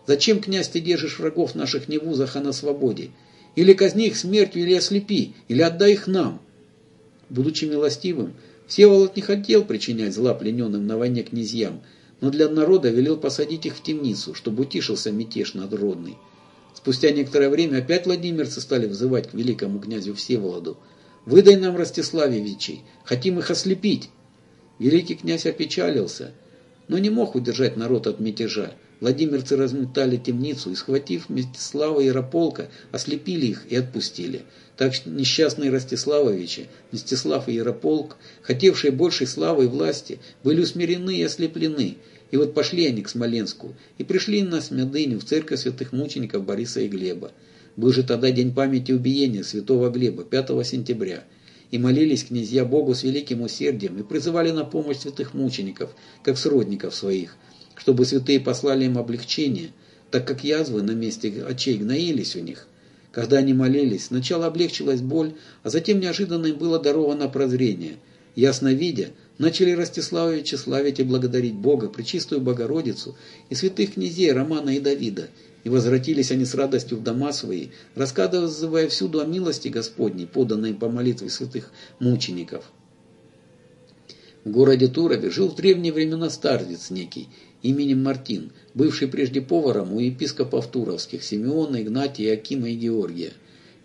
«Зачем, князь, ты держишь врагов наших не в узах, а на свободе? Или казни их смертью, или ослепи, или отдай их нам!» Будучи милостивым, Всеволод не хотел причинять зла плененным на войне князьям, но для народа велел посадить их в темницу, чтобы утишился мятеж надродный. Спустя некоторое время опять владимирцы стали взывать к великому князю Всеволоду – Выдай нам Ростиславевичей, хотим их ослепить. Великий князь опечалился, но не мог удержать народ от мятежа. Владимирцы разметали темницу и, схватив Мстислава и Ярополка, ослепили их и отпустили. Так несчастные Ростиславовичи, Мстислав и Ярополк, хотевшие большей славы и власти, были усмирены и ослеплены. И вот пошли они к Смоленску и пришли на Смядыню в церковь святых мучеников Бориса и Глеба. Был же тогда день памяти убиения святого Глеба, 5 сентября. И молились князья Богу с великим усердием и призывали на помощь святых мучеников, как сродников своих, чтобы святые послали им облегчение, так как язвы на месте очей гноились у них. Когда они молились, сначала облегчилась боль, а затем неожиданно им было даровано прозрение. Ясно видя, начали Ростиславовичи славить и благодарить Бога, Пречистую Богородицу и святых князей Романа и Давида, и возвратились они с радостью в дома свои, рассказывая всюду о милости Господней, поданной по молитве святых мучеников. В городе Турове жил в древние времена старец некий, именем Мартин, бывший прежде поваром у епископов Туровских, Симеона, Игнатия, Акима и Георгия.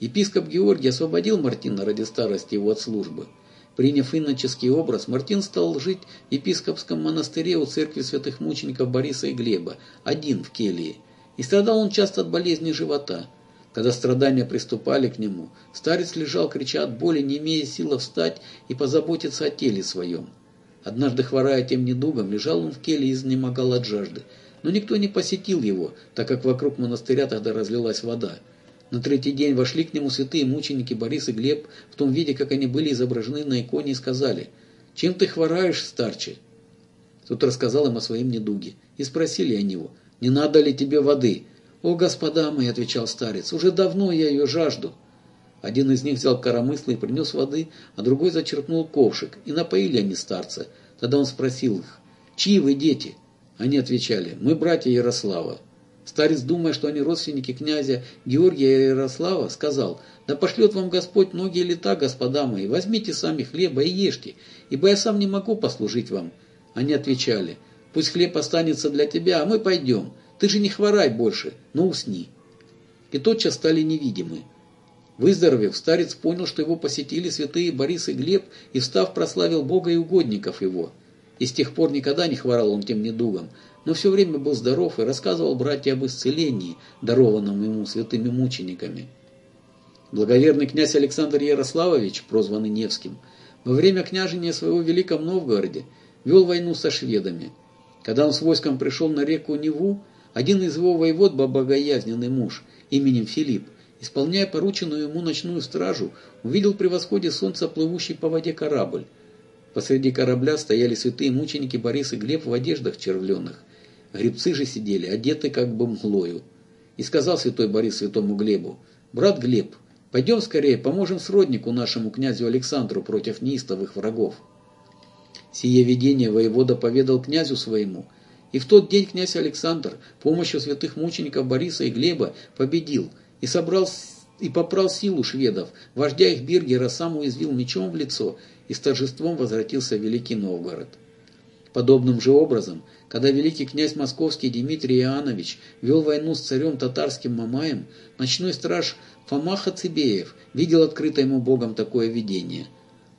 Епископ Георгий освободил Мартина ради старости его от службы. Приняв иноческий образ, Мартин стал жить в епископском монастыре у церкви святых мучеников Бориса и Глеба, один в келье. И страдал он часто от болезни живота. Когда страдания приступали к нему, старец лежал, крича от боли, не имея силы встать и позаботиться о теле своем. Однажды, хворая тем недугом, лежал он в келье и изнемогал от жажды. Но никто не посетил его, так как вокруг монастыря тогда разлилась вода. На третий день вошли к нему святые мученики Борис и Глеб в том виде, как они были изображены на иконе, и сказали, «Чем ты хвораешь, старче?» Тот рассказал им о своем недуге, и спросили они его, не надо ли тебе воды?» «О, господа мои!» – отвечал старец. «Уже давно я ее жажду». Один из них взял коромысло и принес воды, а другой зачерпнул ковшик, и напоили они старца. Тогда он спросил их, «Чьи вы дети?» Они отвечали, «Мы братья Ярослава». Старец, думая, что они родственники князя Георгия Ярослава, сказал, «Да пошлет вам Господь многие лета, господа мои, возьмите сами хлеба и ешьте, ибо я сам не могу послужить вам». Они отвечали, Пусть хлеб останется для тебя, а мы пойдем. Ты же не хворай больше, но усни». И тотчас стали невидимы. Выздоровев, старец понял, что его посетили святые Борис и Глеб, и, встав, прославил Бога и угодников его. И с тех пор никогда не хворал он тем недугом, но все время был здоров и рассказывал братья об исцелении, дарованном ему святыми мучениками. Благоверный князь Александр Ярославович, прозванный Невским, во время княжения своего в Великом Новгороде вел войну со шведами – когда он с войском пришел на реку Неву, один из его воевод, богобоязненный муж, именем Филипп, исполняя порученную ему ночную стражу, увидел при восходе солнца плывущий по воде корабль. Посреди корабля стояли святые мученики Борис и Глеб в одеждах червленых. Гребцы же сидели, одеты как бы мглою. И сказал святой Борис святому Глебу, «Брат Глеб, пойдем скорее, поможем сроднику нашему князю Александру против неистовых врагов». Сие видение воевода поведал князю своему, и в тот день князь Александр помощью святых мучеников Бориса и Глеба победил и собрал и попрал силу шведов, вождя их Биргера сам уязвил мечом в лицо и с торжеством возвратился в Великий Новгород. Подобным же образом, когда великий князь московский Дмитрий Иоаннович вел войну с царем татарским Мамаем, ночной страж Фома Хацебеев видел открыто ему Богом такое видение.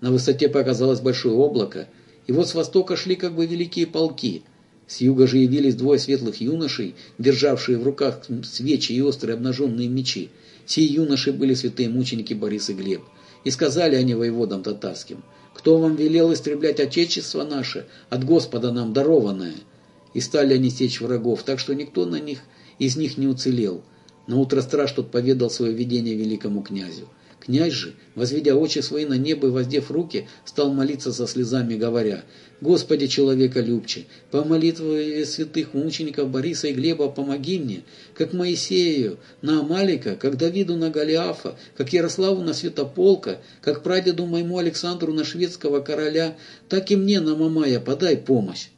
На высоте показалось большое облако, и вот с востока шли как бы великие полки. С юга же явились двое светлых юношей, державшие в руках свечи и острые обнаженные мечи. Сие юноши были святые мученики Борис и Глеб. И сказали они воеводам татарским, «Кто вам велел истреблять Отечество наше, от Господа нам дарованное?» И стали они сечь врагов, так что никто на них из них не уцелел. На утро страж тот поведал свое видение великому князю. Князь же, возведя очи свои на небо и воздев руки, стал молиться со слезами, говоря, «Господи, человека любче, по молитве святых мучеников Бориса и Глеба помоги мне, как Моисею на Амалика, как Давиду на Голиафа, как Ярославу на Святополка, как прадеду моему Александру на шведского короля, так и мне на Мамая подай помощь».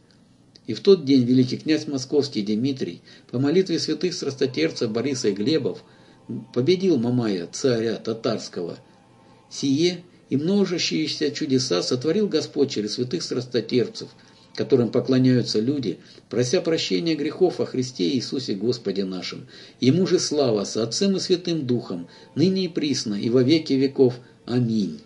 И в тот день великий князь московский Дмитрий по молитве святых страстотерцев Бориса и Глебов победил Мамая, царя татарского. Сие и множащиеся чудеса сотворил Господь через святых страстотерпцев, которым поклоняются люди, прося прощения грехов о Христе Иисусе Господе нашим. Ему же слава со Отцем и Святым Духом, ныне и присно, и во веки веков. Аминь.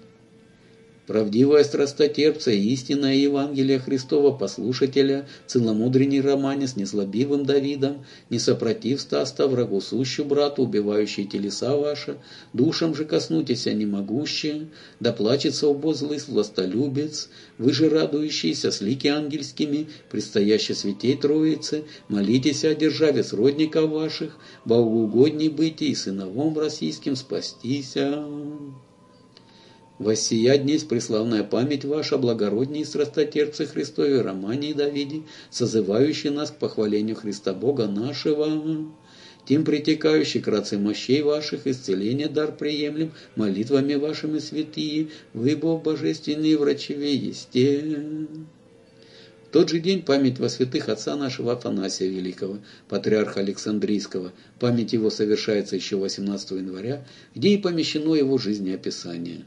Правдивая страстотерпца и истинное Евангелие Христова послушателя, целомудренный романе с неслабивым Давидом, не сопротив стаста врагу сущу брату, убивающий телеса ваши, душам же коснутися не могущие, да плачется убозлый властолюбец, вы же радующиеся с лики ангельскими, предстоящие святей Троицы, молитесь о державе сродников ваших, богоугодней быть и сыновом российским спастися. Воссия днесь преславная память ваша, благородней страстотерпцы Христове, Романе и Давиде, созывающий нас к похвалению Христа Бога нашего. Тем притекающий к рации мощей ваших, исцеление дар приемлем, молитвами вашими святые, вы, Бог божественный, врачеве есте. В тот же день память во святых отца нашего Афанасия Великого, патриарха Александрийского, память его совершается еще 18 января, где и помещено его жизнеописание.